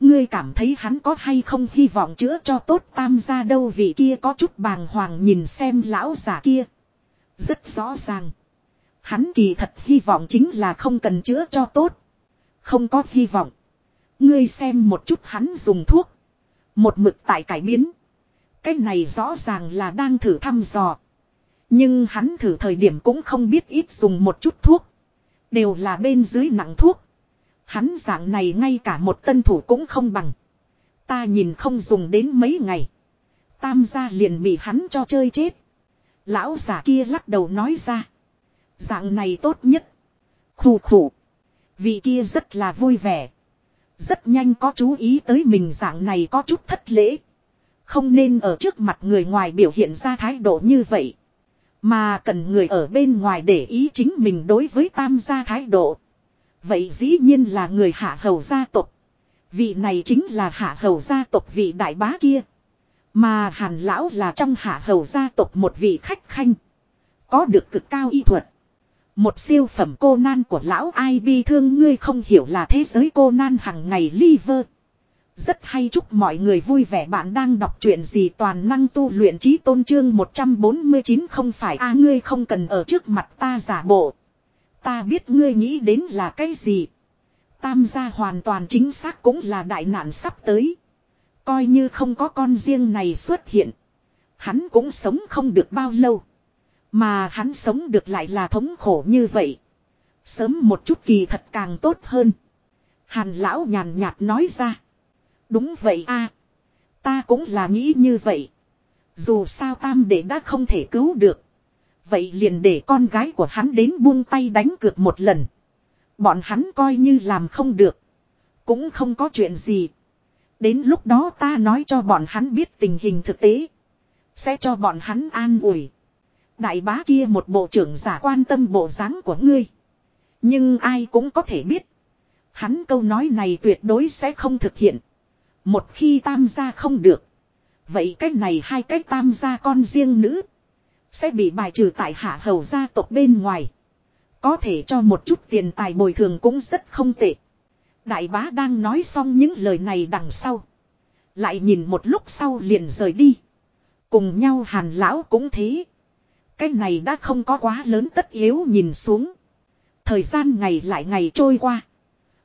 Ngươi cảm thấy hắn có hay không hy vọng chữa cho tốt tam gia đâu vì kia có chút bàng hoàng nhìn xem lão giả kia. Rất rõ ràng. Hắn kỳ thật hy vọng chính là không cần chữa cho tốt. Không có hy vọng. Ngươi xem một chút hắn dùng thuốc. Một mực tại cải biến. Cái này rõ ràng là đang thử thăm dò. Nhưng hắn thử thời điểm cũng không biết ít dùng một chút thuốc. Đều là bên dưới nặng thuốc. Hắn dạng này ngay cả một tân thủ cũng không bằng. Ta nhìn không dùng đến mấy ngày. Tam gia liền bị hắn cho chơi chết. Lão giả kia lắc đầu nói ra. Dạng này tốt nhất. Khủ khủ. Vị kia rất là vui vẻ. Rất nhanh có chú ý tới mình dạng này có chút thất lễ. Không nên ở trước mặt người ngoài biểu hiện ra thái độ như vậy. Mà cần người ở bên ngoài để ý chính mình đối với tam gia thái độ. Vậy dĩ nhiên là người hạ hầu gia tộc. Vị này chính là hạ hầu gia tộc vị đại bá kia. Mà hàn lão là trong hạ hầu gia tộc một vị khách khanh. Có được cực cao y thuật. Một siêu phẩm cô nan của lão ai bi thương ngươi không hiểu là thế giới cô nan hằng ngày liver. Rất hay chúc mọi người vui vẻ bạn đang đọc truyện gì toàn năng tu luyện trí tôn trương 149 không phải a à, ngươi không cần ở trước mặt ta giả bộ. Ta biết ngươi nghĩ đến là cái gì. Tam gia hoàn toàn chính xác cũng là đại nạn sắp tới. Coi như không có con riêng này xuất hiện. Hắn cũng sống không được bao lâu. Mà hắn sống được lại là thống khổ như vậy. Sớm một chút kỳ thật càng tốt hơn. Hàn lão nhàn nhạt nói ra. Đúng vậy a Ta cũng là nghĩ như vậy. Dù sao tam đệ đã không thể cứu được. Vậy liền để con gái của hắn đến buông tay đánh cược một lần. Bọn hắn coi như làm không được. Cũng không có chuyện gì. Đến lúc đó ta nói cho bọn hắn biết tình hình thực tế. Sẽ cho bọn hắn an ủi. Đại bá kia một bộ trưởng giả quan tâm bộ dáng của ngươi. Nhưng ai cũng có thể biết. Hắn câu nói này tuyệt đối sẽ không thực hiện. Một khi tam gia không được. Vậy cách này hai cách tam gia con riêng nữ. Sẽ bị bài trừ tại hạ hầu gia tộc bên ngoài. Có thể cho một chút tiền tài bồi thường cũng rất không tệ. Đại bá đang nói xong những lời này đằng sau. Lại nhìn một lúc sau liền rời đi. Cùng nhau hàn lão cũng thế. Cái này đã không có quá lớn tất yếu nhìn xuống. Thời gian ngày lại ngày trôi qua.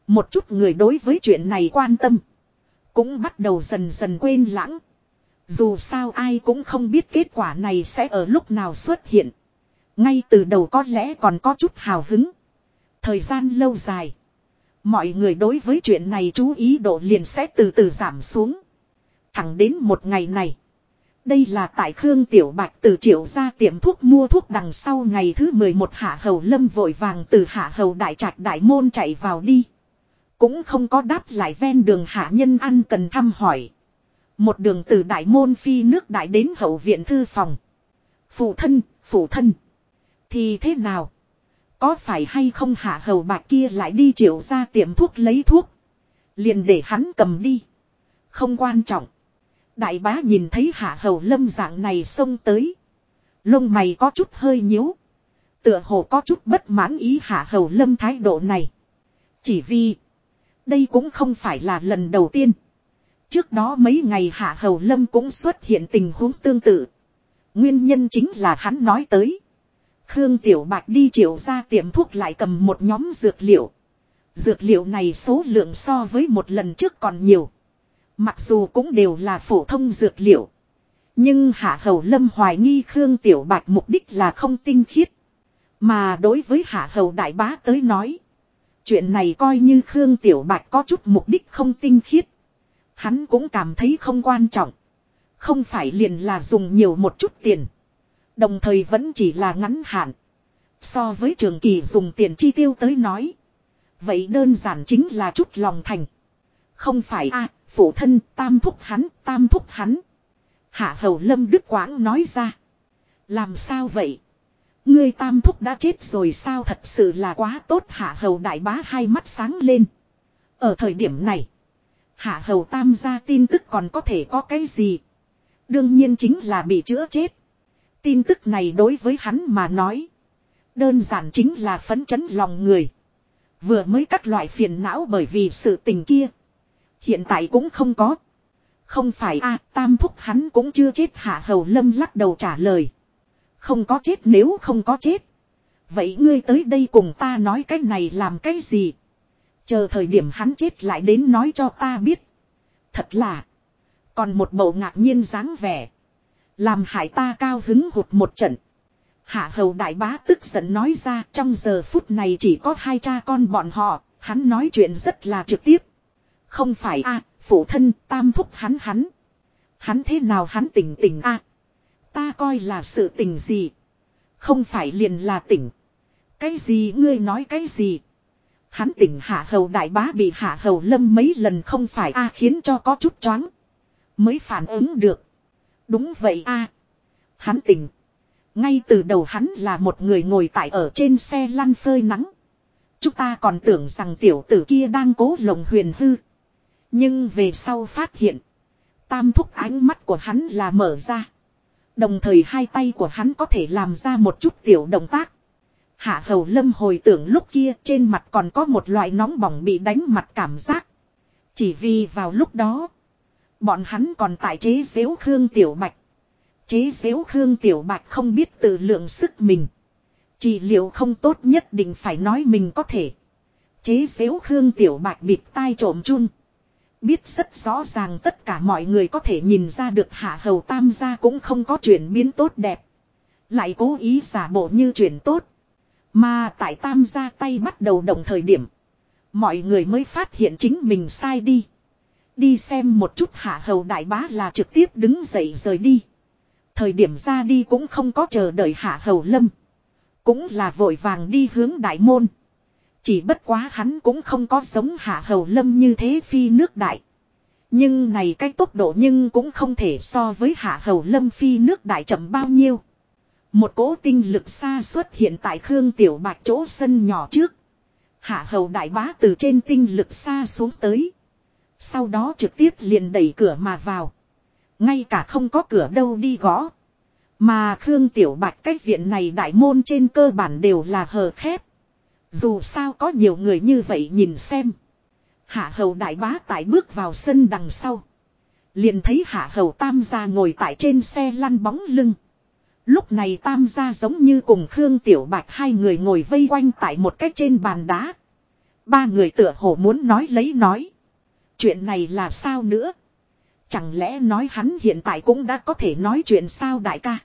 Một chút người đối với chuyện này quan tâm. Cũng bắt đầu dần dần quên lãng. Dù sao ai cũng không biết kết quả này sẽ ở lúc nào xuất hiện. Ngay từ đầu có lẽ còn có chút hào hứng. Thời gian lâu dài. Mọi người đối với chuyện này chú ý độ liền sẽ từ từ giảm xuống. Thẳng đến một ngày này. Đây là tại Khương Tiểu Bạch từ triệu ra tiệm thuốc mua thuốc đằng sau ngày thứ 11 hạ hầu lâm vội vàng từ hạ hầu đại trạch đại môn chạy vào đi. Cũng không có đáp lại ven đường hạ nhân ăn cần thăm hỏi. Một đường từ đại môn phi nước đại đến hậu viện thư phòng. Phụ thân, phụ thân. Thì thế nào? Có phải hay không hạ hầu bạc kia lại đi triệu ra tiệm thuốc lấy thuốc. Liền để hắn cầm đi. Không quan trọng. Đại bá nhìn thấy hạ hầu lâm dạng này xông tới. Lông mày có chút hơi nhíu. Tựa hồ có chút bất mãn ý hạ hầu lâm thái độ này. Chỉ vì. Đây cũng không phải là lần đầu tiên. Trước đó mấy ngày hạ hầu lâm cũng xuất hiện tình huống tương tự. Nguyên nhân chính là hắn nói tới. Khương Tiểu Bạch đi triệu ra tiệm thuốc lại cầm một nhóm dược liệu. Dược liệu này số lượng so với một lần trước còn nhiều. Mặc dù cũng đều là phổ thông dược liệu. Nhưng Hạ Hầu Lâm hoài nghi Khương Tiểu Bạch mục đích là không tinh khiết. Mà đối với Hạ Hầu Đại Bá tới nói. Chuyện này coi như Khương Tiểu Bạch có chút mục đích không tinh khiết. Hắn cũng cảm thấy không quan trọng. Không phải liền là dùng nhiều một chút tiền. Đồng thời vẫn chỉ là ngắn hạn. So với trường kỳ dùng tiền chi tiêu tới nói. Vậy đơn giản chính là chút lòng thành. Không phải a phụ thân tam thúc hắn, tam thúc hắn. Hạ hầu lâm đức quãng nói ra. Làm sao vậy? Ngươi tam thúc đã chết rồi sao thật sự là quá tốt hạ hầu đại bá hai mắt sáng lên. Ở thời điểm này. Hạ hầu tam gia tin tức còn có thể có cái gì? Đương nhiên chính là bị chữa chết. Tin tức này đối với hắn mà nói. Đơn giản chính là phấn chấn lòng người. Vừa mới các loại phiền não bởi vì sự tình kia. Hiện tại cũng không có. Không phải a, tam thúc hắn cũng chưa chết, hạ hầu lâm lắc đầu trả lời. Không có chết nếu không có chết. Vậy ngươi tới đây cùng ta nói cái này làm cái gì? Chờ thời điểm hắn chết lại đến nói cho ta biết. Thật là. Còn một bầu ngạc nhiên dáng vẻ. Làm hại ta cao hứng hụt một trận. Hạ hầu đại bá tức giận nói ra, trong giờ phút này chỉ có hai cha con bọn họ. Hắn nói chuyện rất là trực tiếp. Không phải a, phụ thân, tam thúc hắn hắn. Hắn thế nào hắn tỉnh tỉnh a Ta coi là sự tình gì. Không phải liền là tỉnh. Cái gì, ngươi nói cái gì. Hắn tỉnh hạ hầu đại bá bị hạ hầu lâm mấy lần không phải a khiến cho có chút choáng. Mới phản ứng được. Đúng vậy a Hắn tỉnh. Ngay từ đầu hắn là một người ngồi tại ở trên xe lăn phơi nắng. Chúng ta còn tưởng rằng tiểu tử kia đang cố lồng huyền hư. Nhưng về sau phát hiện. Tam thúc ánh mắt của hắn là mở ra. Đồng thời hai tay của hắn có thể làm ra một chút tiểu động tác. Hạ hầu lâm hồi tưởng lúc kia trên mặt còn có một loại nóng bỏng bị đánh mặt cảm giác. Chỉ vì vào lúc đó. Bọn hắn còn tại chế xếu Khương Tiểu Bạch. Chế xếu Khương Tiểu Bạch không biết tự lượng sức mình. Chỉ liệu không tốt nhất định phải nói mình có thể. Chế xếu Khương Tiểu Bạch bịt tai trộm chun. Biết rất rõ ràng tất cả mọi người có thể nhìn ra được hạ hầu tam gia cũng không có chuyển biến tốt đẹp. Lại cố ý giả bộ như chuyển tốt. Mà tại tam ra tay bắt đầu động thời điểm. Mọi người mới phát hiện chính mình sai đi. Đi xem một chút hạ hầu đại bá là trực tiếp đứng dậy rời đi. Thời điểm ra đi cũng không có chờ đợi hạ hầu lâm. Cũng là vội vàng đi hướng đại môn. Chỉ bất quá hắn cũng không có giống hạ hầu lâm như thế phi nước đại. Nhưng này cái tốc độ nhưng cũng không thể so với hạ hầu lâm phi nước đại chậm bao nhiêu. Một cỗ tinh lực xa xuất hiện tại Khương Tiểu Bạch chỗ sân nhỏ trước. Hạ hầu đại bá từ trên tinh lực xa xuống tới. Sau đó trực tiếp liền đẩy cửa mà vào. Ngay cả không có cửa đâu đi gõ. Mà Khương Tiểu Bạch cách viện này đại môn trên cơ bản đều là hờ khép. Dù sao có nhiều người như vậy nhìn xem. Hạ hầu đại bá tại bước vào sân đằng sau. Liền thấy hạ hầu tam gia ngồi tại trên xe lăn bóng lưng. Lúc này tam gia giống như cùng Khương Tiểu Bạch hai người ngồi vây quanh tại một cách trên bàn đá. Ba người tựa hồ muốn nói lấy nói. Chuyện này là sao nữa? Chẳng lẽ nói hắn hiện tại cũng đã có thể nói chuyện sao đại ca?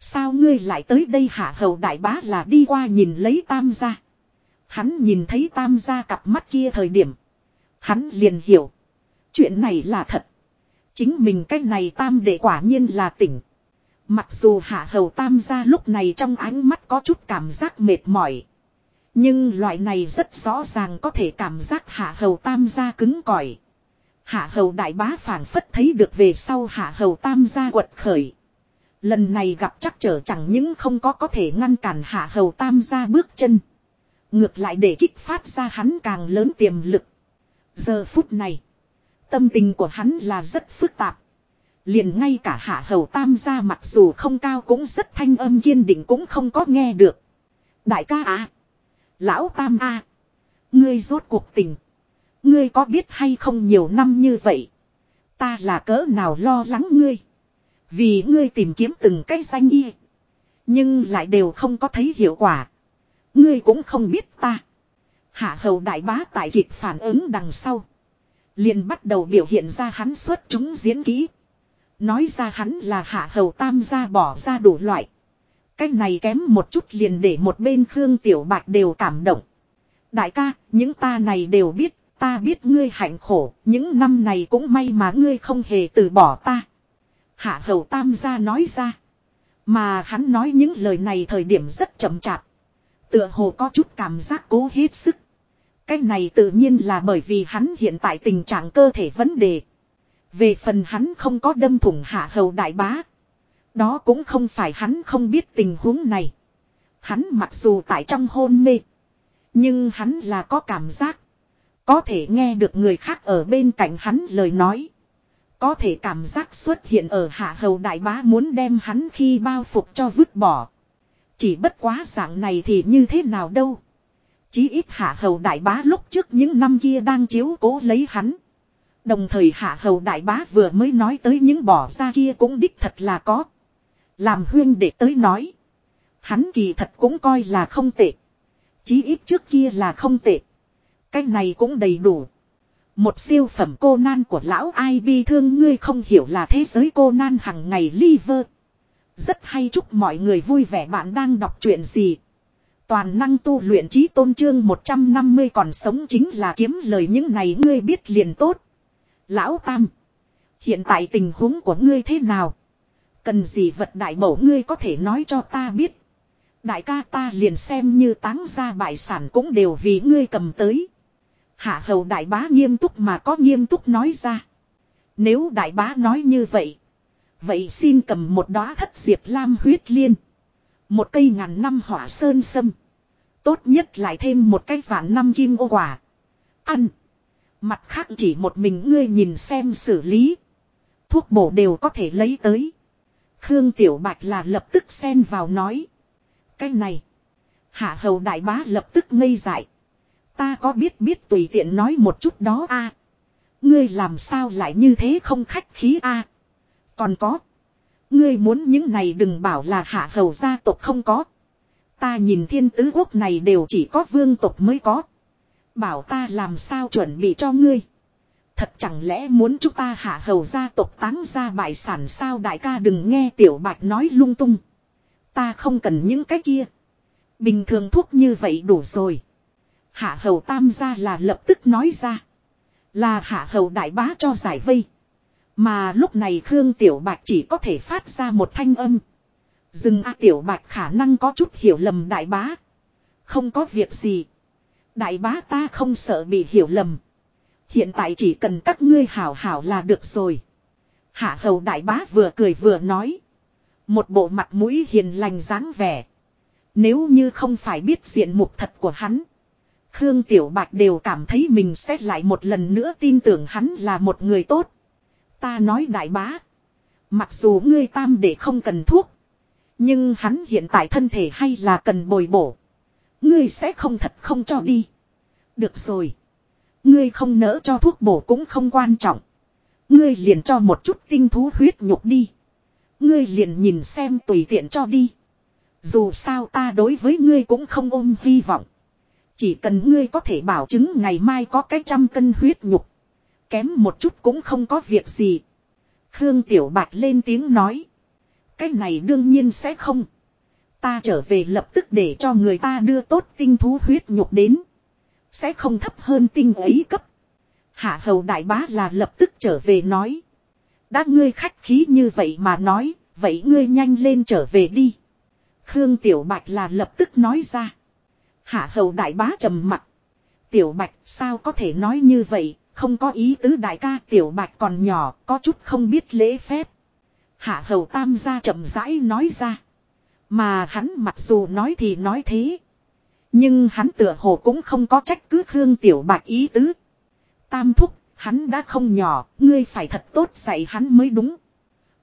Sao ngươi lại tới đây hạ hầu đại bá là đi qua nhìn lấy tam gia. Hắn nhìn thấy tam gia cặp mắt kia thời điểm. Hắn liền hiểu. Chuyện này là thật. Chính mình cái này tam đệ quả nhiên là tỉnh. Mặc dù hạ hầu tam gia lúc này trong ánh mắt có chút cảm giác mệt mỏi. Nhưng loại này rất rõ ràng có thể cảm giác hạ hầu tam gia cứng cỏi. Hạ hầu đại bá phản phất thấy được về sau hạ hầu tam gia quật khởi. Lần này gặp chắc trở chẳng những không có có thể ngăn cản hạ hầu tam gia bước chân. Ngược lại để kích phát ra hắn càng lớn tiềm lực. Giờ phút này. Tâm tình của hắn là rất phức tạp. Liền ngay cả hạ hầu tam gia mặc dù không cao cũng rất thanh âm kiên định cũng không có nghe được. Đại ca à. Lão tam a Ngươi rốt cuộc tình. Ngươi có biết hay không nhiều năm như vậy. Ta là cỡ nào lo lắng ngươi. Vì ngươi tìm kiếm từng cái danh y. Nhưng lại đều không có thấy hiệu quả. Ngươi cũng không biết ta. Hạ hầu đại bá tại kịp phản ứng đằng sau. liền bắt đầu biểu hiện ra hắn xuất chúng diễn kỹ. Nói ra hắn là hạ hầu tam gia bỏ ra đủ loại. Cái này kém một chút liền để một bên Khương Tiểu Bạch đều cảm động. Đại ca, những ta này đều biết, ta biết ngươi hạnh khổ, những năm này cũng may mà ngươi không hề từ bỏ ta. Hạ hầu tam gia nói ra. Mà hắn nói những lời này thời điểm rất chậm chạp. Tựa hồ có chút cảm giác cố hết sức. Cái này tự nhiên là bởi vì hắn hiện tại tình trạng cơ thể vấn đề. Về phần hắn không có đâm thủng hạ hầu đại bá. Đó cũng không phải hắn không biết tình huống này. Hắn mặc dù tại trong hôn mê. Nhưng hắn là có cảm giác. Có thể nghe được người khác ở bên cạnh hắn lời nói. Có thể cảm giác xuất hiện ở hạ hầu đại bá muốn đem hắn khi bao phục cho vứt bỏ. Chỉ bất quá dạng này thì như thế nào đâu. Chí ít hạ hầu đại bá lúc trước những năm kia đang chiếu cố lấy hắn. Đồng thời hạ hầu đại bá vừa mới nói tới những bỏ ra kia cũng đích thật là có. Làm huyên để tới nói. Hắn kỳ thật cũng coi là không tệ. Chí ít trước kia là không tệ. Cái này cũng đầy đủ. Một siêu phẩm cô nan của lão ai bi thương ngươi không hiểu là thế giới cô nan hằng ngày liver. Rất hay chúc mọi người vui vẻ bạn đang đọc chuyện gì. Toàn năng tu luyện trí tôn trương 150 còn sống chính là kiếm lời những này ngươi biết liền tốt. Lão Tam. Hiện tại tình huống của ngươi thế nào? Cần gì vật đại bổ ngươi có thể nói cho ta biết. Đại ca ta liền xem như táng ra bại sản cũng đều vì ngươi cầm tới. Hạ hầu đại bá nghiêm túc mà có nghiêm túc nói ra. Nếu đại bá nói như vậy. Vậy xin cầm một đóa thất diệp lam huyết liên. Một cây ngàn năm hỏa sơn sâm. Tốt nhất lại thêm một cái vạn năm kim ô quả. Ăn. Mặt khác chỉ một mình ngươi nhìn xem xử lý. Thuốc bổ đều có thể lấy tới. Khương Tiểu Bạch là lập tức xen vào nói. Cái này. Hạ hầu đại bá lập tức ngây dại. Ta có biết biết tùy tiện nói một chút đó a Ngươi làm sao lại như thế không khách khí a Còn có. Ngươi muốn những này đừng bảo là hạ hầu gia tộc không có. Ta nhìn thiên tứ quốc này đều chỉ có vương tộc mới có. Bảo ta làm sao chuẩn bị cho ngươi. Thật chẳng lẽ muốn chúng ta hạ hầu gia tộc táng ra bại sản sao đại ca đừng nghe tiểu bạch nói lung tung. Ta không cần những cái kia. Bình thường thuốc như vậy đủ rồi. Hạ hầu tam gia là lập tức nói ra. Là hạ hầu đại bá cho giải vây. Mà lúc này Khương Tiểu Bạch chỉ có thể phát ra một thanh âm. Dừng A, Tiểu Bạch khả năng có chút hiểu lầm đại bá. Không có việc gì. Đại bá ta không sợ bị hiểu lầm. Hiện tại chỉ cần các ngươi hảo hảo là được rồi. Hạ hầu đại bá vừa cười vừa nói. Một bộ mặt mũi hiền lành dáng vẻ. Nếu như không phải biết diện mục thật của hắn. Khương Tiểu Bạch đều cảm thấy mình sẽ lại một lần nữa tin tưởng hắn là một người tốt. Ta nói đại bá. Mặc dù ngươi tam để không cần thuốc. Nhưng hắn hiện tại thân thể hay là cần bồi bổ. Ngươi sẽ không thật không cho đi. Được rồi. Ngươi không nỡ cho thuốc bổ cũng không quan trọng. Ngươi liền cho một chút tinh thú huyết nhục đi. Ngươi liền nhìn xem tùy tiện cho đi. Dù sao ta đối với ngươi cũng không ôm hy vọng. Chỉ cần ngươi có thể bảo chứng ngày mai có cái trăm cân huyết nhục. Kém một chút cũng không có việc gì. Khương Tiểu Bạch lên tiếng nói. Cái này đương nhiên sẽ không. Ta trở về lập tức để cho người ta đưa tốt tinh thú huyết nhục đến. Sẽ không thấp hơn tinh ấy cấp. Hạ hầu đại bá là lập tức trở về nói. Đã ngươi khách khí như vậy mà nói, vậy ngươi nhanh lên trở về đi. Khương Tiểu Bạch là lập tức nói ra. Hạ hầu đại bá trầm mặt. Tiểu Bạch sao có thể nói như vậy, không có ý tứ đại ca Tiểu Bạch còn nhỏ, có chút không biết lễ phép. Hạ hầu tam gia chậm rãi nói ra. Mà hắn mặc dù nói thì nói thế. Nhưng hắn tựa hồ cũng không có trách cứ Khương Tiểu Bạch ý tứ. Tam thúc, hắn đã không nhỏ, ngươi phải thật tốt dạy hắn mới đúng.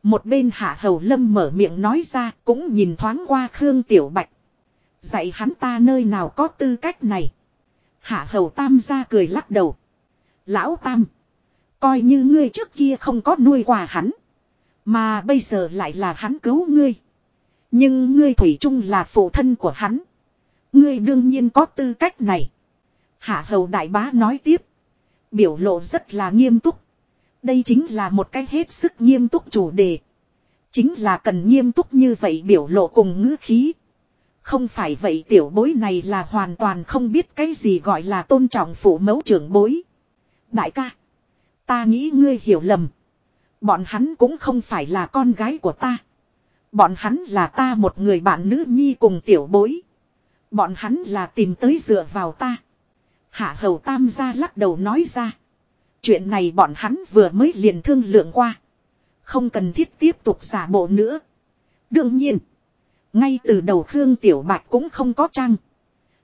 Một bên hạ hầu lâm mở miệng nói ra cũng nhìn thoáng qua Khương Tiểu Bạch. Dạy hắn ta nơi nào có tư cách này. Hạ hầu tam ra cười lắc đầu. Lão tam. Coi như ngươi trước kia không có nuôi quà hắn. Mà bây giờ lại là hắn cứu ngươi. Nhưng ngươi thủy chung là phụ thân của hắn. Ngươi đương nhiên có tư cách này. Hạ hầu đại bá nói tiếp. Biểu lộ rất là nghiêm túc. Đây chính là một cách hết sức nghiêm túc chủ đề. Chính là cần nghiêm túc như vậy biểu lộ cùng ngữ khí. Không phải vậy tiểu bối này là hoàn toàn không biết cái gì gọi là tôn trọng phụ mẫu trưởng bối. Đại ca. Ta nghĩ ngươi hiểu lầm. Bọn hắn cũng không phải là con gái của ta. Bọn hắn là ta một người bạn nữ nhi cùng tiểu bối. Bọn hắn là tìm tới dựa vào ta. Hạ hầu tam gia lắc đầu nói ra. Chuyện này bọn hắn vừa mới liền thương lượng qua. Không cần thiết tiếp tục giả bộ nữa. Đương nhiên. Ngay từ đầu Khương Tiểu Bạch cũng không có trăng.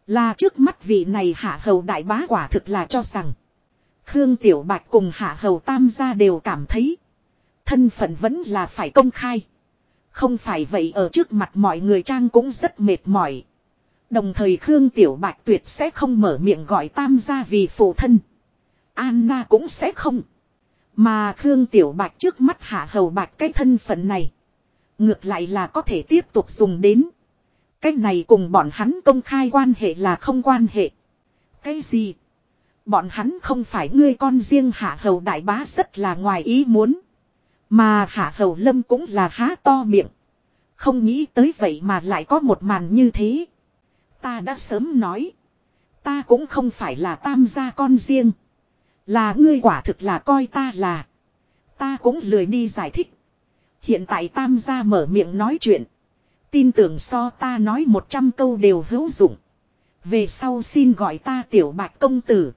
Là trước mắt vị này hạ hầu đại bá quả thực là cho rằng. Khương Tiểu Bạch cùng hạ hầu tam gia đều cảm thấy. Thân phận vẫn là phải công khai. Không phải vậy, ở trước mặt mọi người trang cũng rất mệt mỏi. Đồng thời Khương Tiểu Bạch tuyệt sẽ không mở miệng gọi tam gia vì phụ thân. Anna cũng sẽ không. Mà Khương Tiểu Bạch trước mắt hạ hầu bạch cái thân phận này. Ngược lại là có thể tiếp tục dùng đến. Cái này cùng bọn hắn công khai quan hệ là không quan hệ. Cái gì? Bọn hắn không phải ngươi con riêng hạ hầu đại bá rất là ngoài ý muốn. Mà hạ hầu lâm cũng là há to miệng. Không nghĩ tới vậy mà lại có một màn như thế. Ta đã sớm nói. Ta cũng không phải là tam gia con riêng. Là ngươi quả thực là coi ta là. Ta cũng lười đi giải thích. Hiện tại tam gia mở miệng nói chuyện. Tin tưởng so ta nói một trăm câu đều hữu dụng. Về sau xin gọi ta tiểu bạch công tử.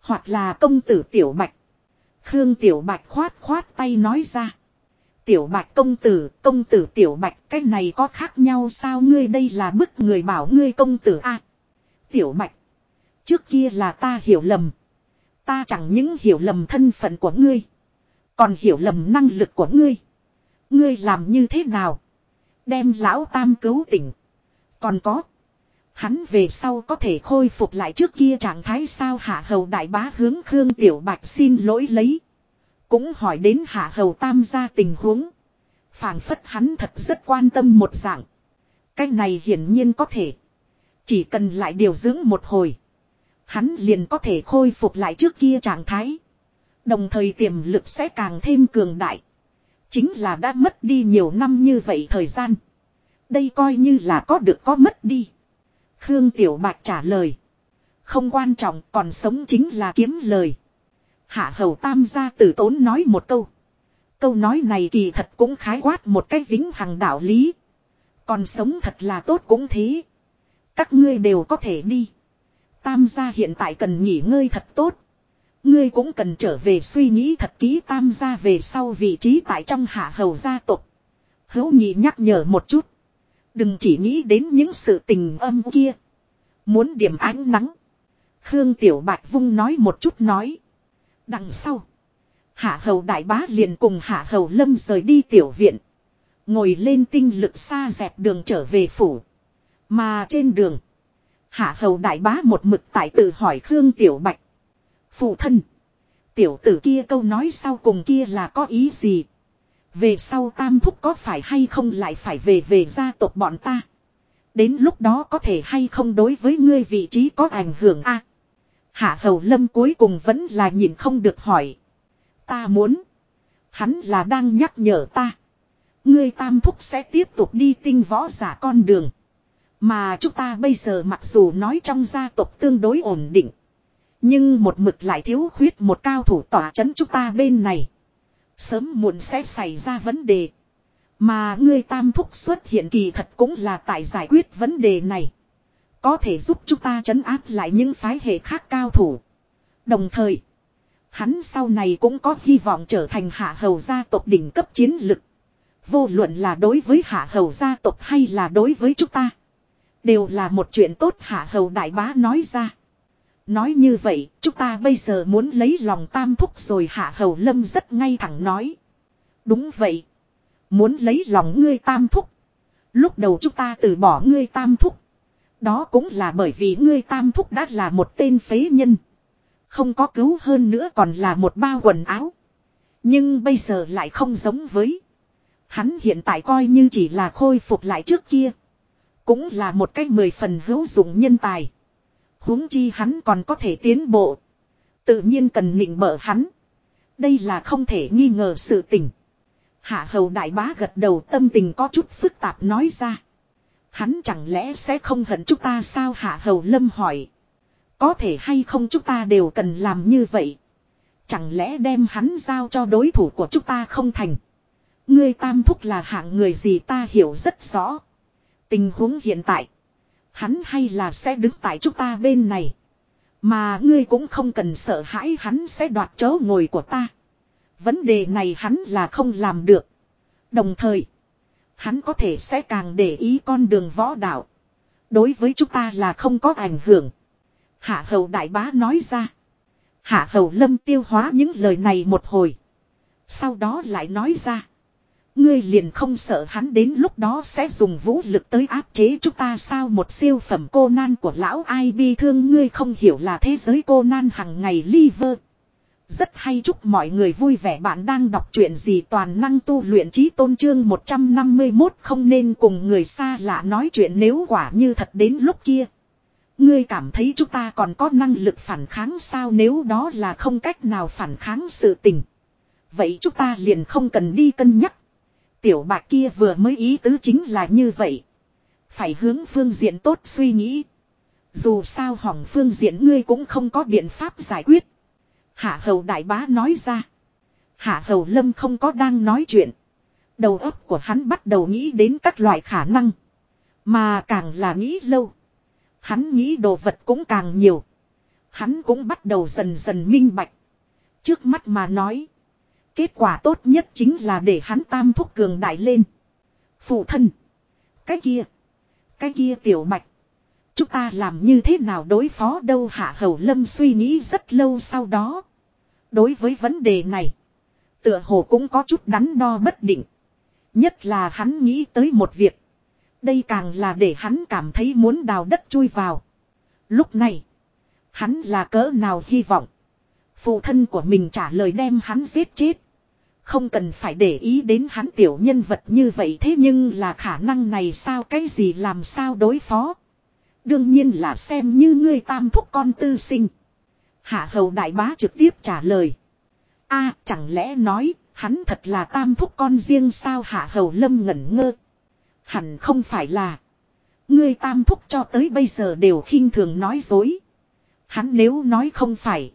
Hoặc là công tử tiểu bạch. Khương tiểu bạch khoát khoát tay nói ra. Tiểu bạch công tử, công tử tiểu bạch, cái này có khác nhau sao ngươi đây là bức người bảo ngươi công tử a Tiểu bạch. Trước kia là ta hiểu lầm. Ta chẳng những hiểu lầm thân phận của ngươi. Còn hiểu lầm năng lực của ngươi. Ngươi làm như thế nào? Đem lão tam cứu tỉnh. Còn có. Hắn về sau có thể khôi phục lại trước kia trạng thái sao hạ hầu đại bá hướng Khương Tiểu Bạch xin lỗi lấy. Cũng hỏi đến hạ hầu tam gia tình huống. phảng phất hắn thật rất quan tâm một dạng. Cái này hiển nhiên có thể. Chỉ cần lại điều dưỡng một hồi. Hắn liền có thể khôi phục lại trước kia trạng thái. Đồng thời tiềm lực sẽ càng thêm cường đại. Chính là đã mất đi nhiều năm như vậy thời gian. Đây coi như là có được có mất đi. Khương Tiểu Bạch trả lời. Không quan trọng, còn sống chính là kiếm lời. Hạ hầu tam gia tử tốn nói một câu. Câu nói này kỳ thật cũng khái quát một cái vĩnh hằng đạo lý. Còn sống thật là tốt cũng thế. Các ngươi đều có thể đi. Tam gia hiện tại cần nghỉ ngơi thật tốt. Ngươi cũng cần trở về suy nghĩ thật kỹ tam gia về sau vị trí tại trong hạ hầu gia tộc. Hữu nhị nhắc nhở một chút. Đừng chỉ nghĩ đến những sự tình âm kia. Muốn điểm ánh nắng. Khương Tiểu Bạch Vung nói một chút nói. Đằng sau. Hạ hầu đại bá liền cùng hạ hầu lâm rời đi tiểu viện. Ngồi lên tinh lực xa dẹp đường trở về phủ. Mà trên đường. Hạ hầu đại bá một mực tại tự hỏi Khương Tiểu Bạch. Phụ thân. Tiểu tử kia câu nói sau cùng kia là có ý gì? Về sau tam thúc có phải hay không lại phải về về gia tộc bọn ta? Đến lúc đó có thể hay không đối với ngươi vị trí có ảnh hưởng a Hạ hầu lâm cuối cùng vẫn là nhìn không được hỏi. Ta muốn. Hắn là đang nhắc nhở ta. Ngươi tam thúc sẽ tiếp tục đi tinh võ giả con đường. Mà chúng ta bây giờ mặc dù nói trong gia tộc tương đối ổn định. Nhưng một mực lại thiếu khuyết một cao thủ tỏa chấn chúng ta bên này. Sớm muộn sẽ xảy ra vấn đề. Mà ngươi tam thúc xuất hiện kỳ thật cũng là tại giải quyết vấn đề này. Có thể giúp chúng ta chấn áp lại những phái hệ khác cao thủ. Đồng thời, hắn sau này cũng có hy vọng trở thành hạ hầu gia tộc đỉnh cấp chiến lực. Vô luận là đối với hạ hầu gia tộc hay là đối với chúng ta. Đều là một chuyện tốt hạ hầu đại bá nói ra. Nói như vậy, chúng ta bây giờ muốn lấy lòng tam thúc rồi hạ hầu lâm rất ngay thẳng nói. Đúng vậy. Muốn lấy lòng ngươi tam thúc. Lúc đầu chúng ta từ bỏ ngươi tam thúc. Đó cũng là bởi vì ngươi tam thúc đã là một tên phế nhân. Không có cứu hơn nữa còn là một bao quần áo. Nhưng bây giờ lại không giống với. Hắn hiện tại coi như chỉ là khôi phục lại trước kia. Cũng là một cách mười phần hữu dụng nhân tài huống chi hắn còn có thể tiến bộ. Tự nhiên cần nịnh bợ hắn. Đây là không thể nghi ngờ sự tình. Hạ hầu đại bá gật đầu tâm tình có chút phức tạp nói ra. Hắn chẳng lẽ sẽ không hận chúng ta sao hạ hầu lâm hỏi. Có thể hay không chúng ta đều cần làm như vậy. Chẳng lẽ đem hắn giao cho đối thủ của chúng ta không thành. Ngươi tam thúc là hạng người gì ta hiểu rất rõ. Tình huống hiện tại. Hắn hay là sẽ đứng tại chúng ta bên này. Mà ngươi cũng không cần sợ hãi hắn sẽ đoạt chỗ ngồi của ta. Vấn đề này hắn là không làm được. Đồng thời, hắn có thể sẽ càng để ý con đường võ đạo. Đối với chúng ta là không có ảnh hưởng. Hạ hầu đại bá nói ra. Hạ hầu lâm tiêu hóa những lời này một hồi. Sau đó lại nói ra. Ngươi liền không sợ hắn đến lúc đó sẽ dùng vũ lực tới áp chế chúng ta sao một siêu phẩm cô nan của lão ai bi thương ngươi không hiểu là thế giới cô nan hằng ngày liver. Rất hay, chúc mọi người vui vẻ bạn đang đọc truyện gì toàn năng tu luyện trí tôn trương 151 không nên cùng người xa lạ nói chuyện nếu quả như thật đến lúc kia. Ngươi cảm thấy chúng ta còn có năng lực phản kháng sao nếu đó là không cách nào phản kháng sự tình. Vậy chúng ta liền không cần đi cân nhắc. Tiểu bạc kia vừa mới ý tứ chính là như vậy. Phải hướng phương diện tốt suy nghĩ. Dù sao hỏng phương diện ngươi cũng không có biện pháp giải quyết. Hạ hầu đại bá nói ra. Hạ hầu lâm không có đang nói chuyện. Đầu óc của hắn bắt đầu nghĩ đến các loại khả năng. Mà càng là nghĩ lâu. Hắn nghĩ đồ vật cũng càng nhiều. Hắn cũng bắt đầu dần dần minh bạch. Trước mắt mà nói. Kết quả tốt nhất chính là để hắn tam thúc cường đại lên. Phụ thân. Cái kia. Cái kia tiểu mạch, Chúng ta làm như thế nào đối phó đâu hạ hầu lâm suy nghĩ rất lâu sau đó. Đối với vấn đề này. Tựa hồ cũng có chút đắn đo bất định. Nhất là hắn nghĩ tới một việc. Đây càng là để hắn cảm thấy muốn đào đất chui vào. Lúc này, hắn là cỡ nào hy vọng. Phụ thân của mình trả lời đem hắn giết chết. Không cần phải để ý đến hắn tiểu nhân vật như vậy thế nhưng là khả năng này sao cái gì làm sao đối phó. Đương nhiên là xem như ngươi tam thúc con tư sinh. Hạ hầu đại bá trực tiếp trả lời. a chẳng lẽ nói, hắn thật là tam thúc con riêng sao hạ hầu lâm ngẩn ngơ. Hẳn không phải là. Ngươi tam thúc cho tới bây giờ đều khinh thường nói dối. Hắn nếu nói không phải.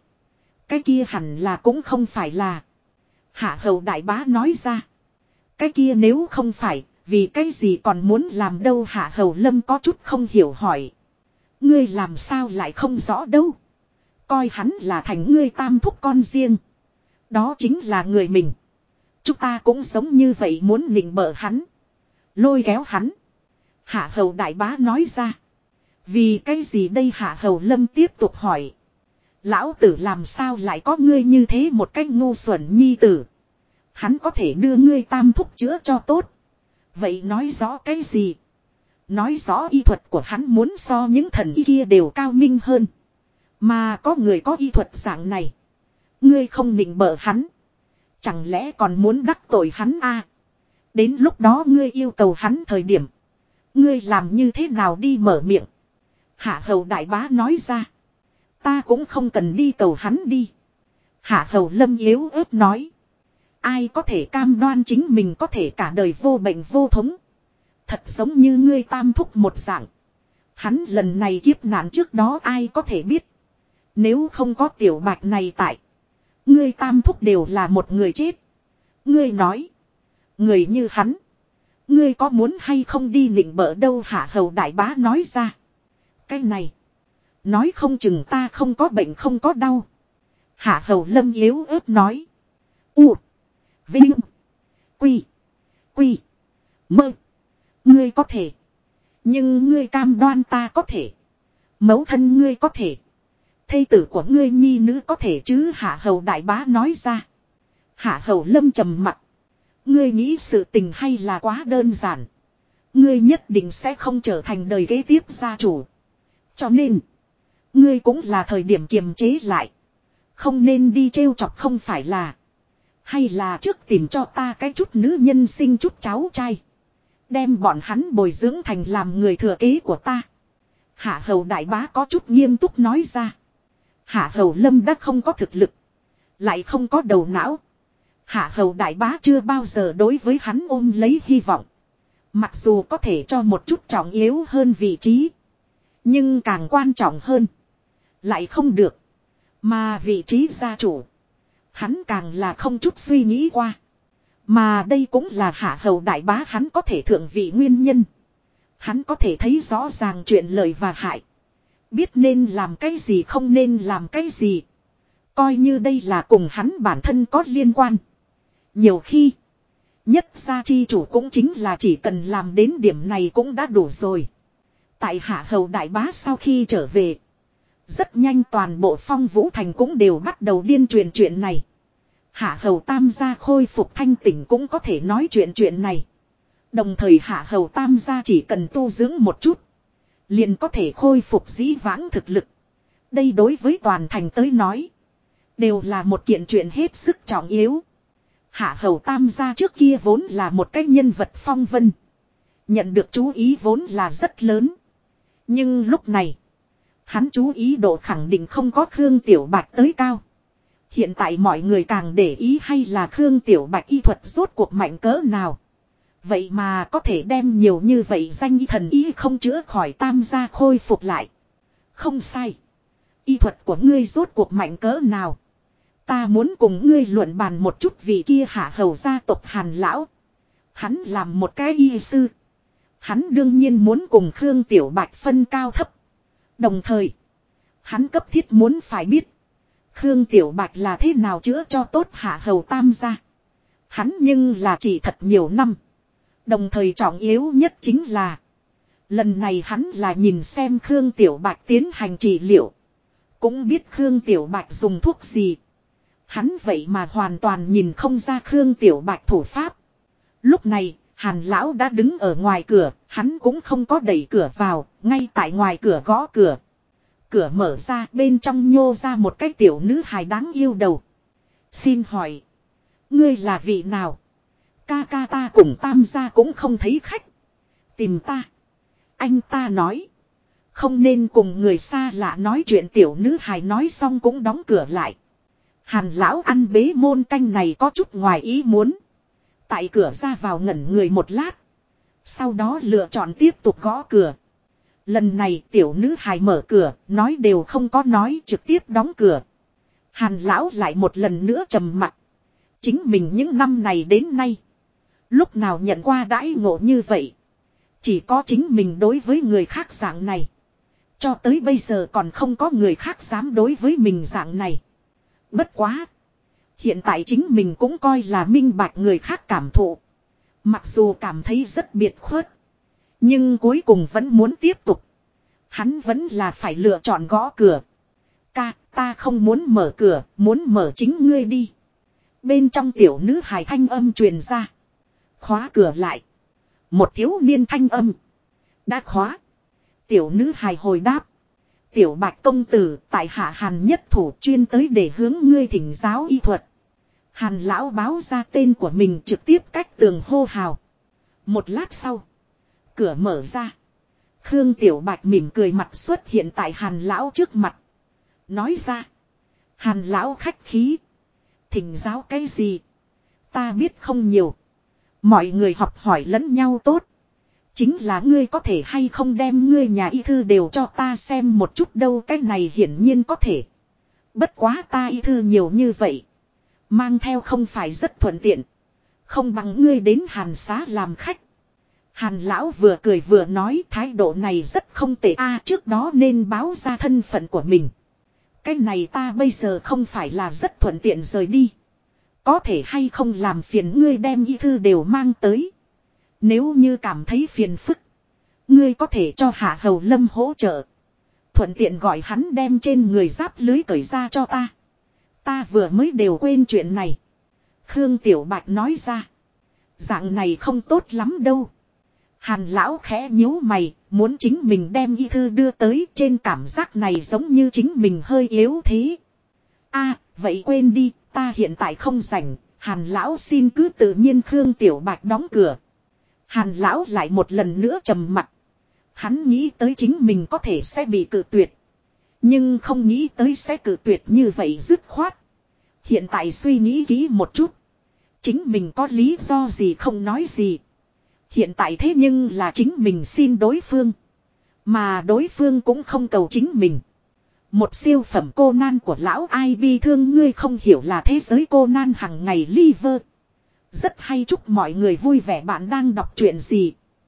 Cái kia hẳn là cũng không phải là. Hạ hầu đại bá nói ra. Cái kia nếu không phải, vì cái gì còn muốn làm đâu hạ hầu lâm có chút không hiểu hỏi. Ngươi làm sao lại không rõ đâu. Coi hắn là thành ngươi tam thúc con riêng. Đó chính là người mình. Chúng ta cũng giống như vậy muốn nịnh bợ hắn. Lôi kéo hắn. Hạ hầu đại bá nói ra. Vì cái gì đây hạ hầu lâm tiếp tục hỏi. Lão tử làm sao lại có ngươi như thế một cách ngu xuẩn nhi tử. Hắn có thể đưa ngươi tam thúc chữa cho tốt. Vậy nói rõ cái gì? Nói rõ y thuật của hắn muốn so những thần y kia đều cao minh hơn. Mà có người có y thuật dạng này. Ngươi không định bợ hắn. Chẳng lẽ còn muốn đắc tội hắn a? Đến lúc đó ngươi yêu cầu hắn thời điểm. Ngươi làm như thế nào đi mở miệng. Hạ hầu đại bá nói ra. Ta cũng không cần đi cầu hắn đi. Hạ hầu lâm yếu ớt nói. Ai có thể cam đoan chính mình có thể cả đời vô bệnh vô thống. Thật giống như ngươi tam thúc một dạng. Hắn lần này kiếp nạn trước đó ai có thể biết. Nếu không có tiểu bạch này tại. Ngươi tam thúc đều là một người chết. Ngươi nói. Người như hắn. Ngươi có muốn hay không đi nịnh bợ đâu hạ hầu đại bá nói ra. Cái này. Nói không chừng ta không có bệnh không có đau. Hạ hầu lâm yếu ớt nói. U. Vinh. Quy. Quy. Mơ. Ngươi có thể. Nhưng ngươi cam đoan ta có thể. Mấu thân ngươi có thể. Thây tử của ngươi nhi nữ có thể chứ hạ hầu đại bá nói ra. Hạ hầu lâm trầm mặt. Ngươi nghĩ sự tình hay là quá đơn giản. Ngươi nhất định sẽ không trở thành đời kế tiếp gia chủ. Cho nên. Ngươi cũng là thời điểm kiềm chế lại. Không nên đi trêu chọc không phải là. Hay là trước tìm cho ta cái chút nữ nhân sinh chút cháu trai. Đem bọn hắn bồi dưỡng thành làm người thừa kế của ta. Hạ hầu đại bá có chút nghiêm túc nói ra. Hạ hầu lâm đã không có thực lực. Lại không có đầu não. Hạ hầu đại bá chưa bao giờ đối với hắn ôm lấy hy vọng. Mặc dù có thể cho một chút trọng yếu hơn vị trí. Nhưng càng quan trọng hơn. Lại không được. Mà vị trí gia chủ. Hắn càng là không chút suy nghĩ qua. Mà đây cũng là hạ hầu đại bá hắn có thể thượng vị nguyên nhân. Hắn có thể thấy rõ ràng chuyện lợi và hại. Biết nên làm cái gì không nên làm cái gì. Coi như đây là cùng hắn bản thân có liên quan. Nhiều khi. Nhất gia chi chủ cũng chính là chỉ cần làm đến điểm này cũng đã đủ rồi. Tại hạ hầu đại bá sau khi trở về. Rất nhanh toàn bộ phong vũ thành cũng đều bắt đầu điên truyền chuyện này. Hạ hầu tam gia khôi phục thanh tỉnh cũng có thể nói chuyện chuyện này. Đồng thời hạ hầu tam gia chỉ cần tu dưỡng một chút. Liền có thể khôi phục dĩ vãng thực lực. Đây đối với toàn thành tới nói. Đều là một kiện chuyện hết sức trọng yếu. Hạ hầu tam gia trước kia vốn là một cái nhân vật phong vân. Nhận được chú ý vốn là rất lớn. Nhưng lúc này. Hắn chú ý độ khẳng định không có Khương Tiểu Bạch tới cao. Hiện tại mọi người càng để ý hay là Khương Tiểu Bạch y thuật rốt cuộc mạnh cỡ nào. Vậy mà có thể đem nhiều như vậy danh y thần y không chữa khỏi tam gia khôi phục lại. Không sai. Y thuật của ngươi rốt cuộc mạnh cỡ nào. Ta muốn cùng ngươi luận bàn một chút vì kia hạ hầu gia tộc hàn lão. Hắn làm một cái y sư. Hắn đương nhiên muốn cùng Khương Tiểu Bạch phân cao thấp. Đồng thời, hắn cấp thiết muốn phải biết. Khương Tiểu Bạch là thế nào chữa cho tốt hạ hầu tam gia. Hắn nhưng là chỉ thật nhiều năm. Đồng thời trọng yếu nhất chính là. Lần này hắn là nhìn xem Khương Tiểu Bạch tiến hành trị liệu. Cũng biết Khương Tiểu Bạch dùng thuốc gì. Hắn vậy mà hoàn toàn nhìn không ra Khương Tiểu Bạch thủ pháp. Lúc này, Hàn Lão đã đứng ở ngoài cửa, hắn cũng không có đẩy cửa vào, ngay tại ngoài cửa gõ cửa. Cửa mở ra, bên trong nhô ra một cái tiểu nữ hài đáng yêu đầu. Xin hỏi, ngươi là vị nào? Ca ca ta cùng tam gia cũng không thấy khách. Tìm ta. Anh ta nói. Không nên cùng người xa lạ nói chuyện tiểu nữ hài nói xong cũng đóng cửa lại. Hàn lão ăn bế môn canh này có chút ngoài ý muốn. Tại cửa ra vào ngẩn người một lát. Sau đó lựa chọn tiếp tục gõ cửa. Lần này tiểu nữ hài mở cửa, nói đều không có nói trực tiếp đóng cửa. Hàn lão lại một lần nữa trầm mặt. Chính mình những năm này đến nay. Lúc nào nhận qua đãi ngộ như vậy. Chỉ có chính mình đối với người khác dạng này. Cho tới bây giờ còn không có người khác dám đối với mình dạng này. Bất quá. Hiện tại chính mình cũng coi là minh bạch người khác cảm thụ. Mặc dù cảm thấy rất biệt khuất. Nhưng cuối cùng vẫn muốn tiếp tục. Hắn vẫn là phải lựa chọn gõ cửa. Ca, ta không muốn mở cửa, muốn mở chính ngươi đi. Bên trong tiểu nữ hài thanh âm truyền ra. Khóa cửa lại. Một thiếu niên thanh âm. Đã khóa. Tiểu nữ hài hồi đáp. Tiểu bạch công tử, tại hạ hàn nhất thủ chuyên tới để hướng ngươi thỉnh giáo y thuật. Hàn lão báo ra tên của mình trực tiếp cách tường hô hào. Một lát sau. Cửa mở ra. Khương Tiểu Bạch mỉm cười mặt xuất hiện tại hàn lão trước mặt. Nói ra. Hàn lão khách khí. Thỉnh giáo cái gì? Ta biết không nhiều. Mọi người học hỏi lẫn nhau tốt. Chính là ngươi có thể hay không đem ngươi nhà y thư đều cho ta xem một chút đâu, cái này hiển nhiên có thể. Bất quá ta y thư nhiều như vậy. Mang theo không phải rất thuận tiện. Không bằng ngươi đến hàn xá làm khách. Hàn lão vừa cười vừa nói, thái độ này rất không tệ a, trước đó nên báo ra thân phận của mình. Cái này ta bây giờ không phải là rất thuận tiện rời đi. Có thể hay không làm phiền ngươi đem y thư đều mang tới. Nếu như cảm thấy phiền phức. Ngươi có thể cho hạ hầu lâm hỗ trợ. Thuận tiện gọi hắn đem trên người giáp lưới cởi ra cho ta. Ta vừa mới đều quên chuyện này. Khương Tiểu Bạch nói ra. Dạng này không tốt lắm đâu. Hàn lão khẽ nhíu mày, muốn chính mình đem y thư đưa tới trên cảm giác này giống như chính mình hơi yếu thế. a vậy quên đi, ta hiện tại không rảnh, hàn lão xin cứ tự nhiên Khương Tiểu Bạch đóng cửa. Hàn lão lại một lần nữa trầm mặt. Hắn nghĩ tới chính mình có thể sẽ bị cự tuyệt. Nhưng không nghĩ tới sẽ cự tuyệt như vậy dứt khoát. Hiện tại suy nghĩ kỹ một chút. Chính mình có lý do gì không nói gì. Hiện tại thế nhưng là chính mình xin đối phương. Mà đối phương cũng không cầu chính mình. Một siêu phẩm cô nan của lão ai bi thương ngươi không hiểu là thế giới cô nan hằng ngày liver. Rất hay chúc mọi người vui vẻ bạn đang đọc truyện gì.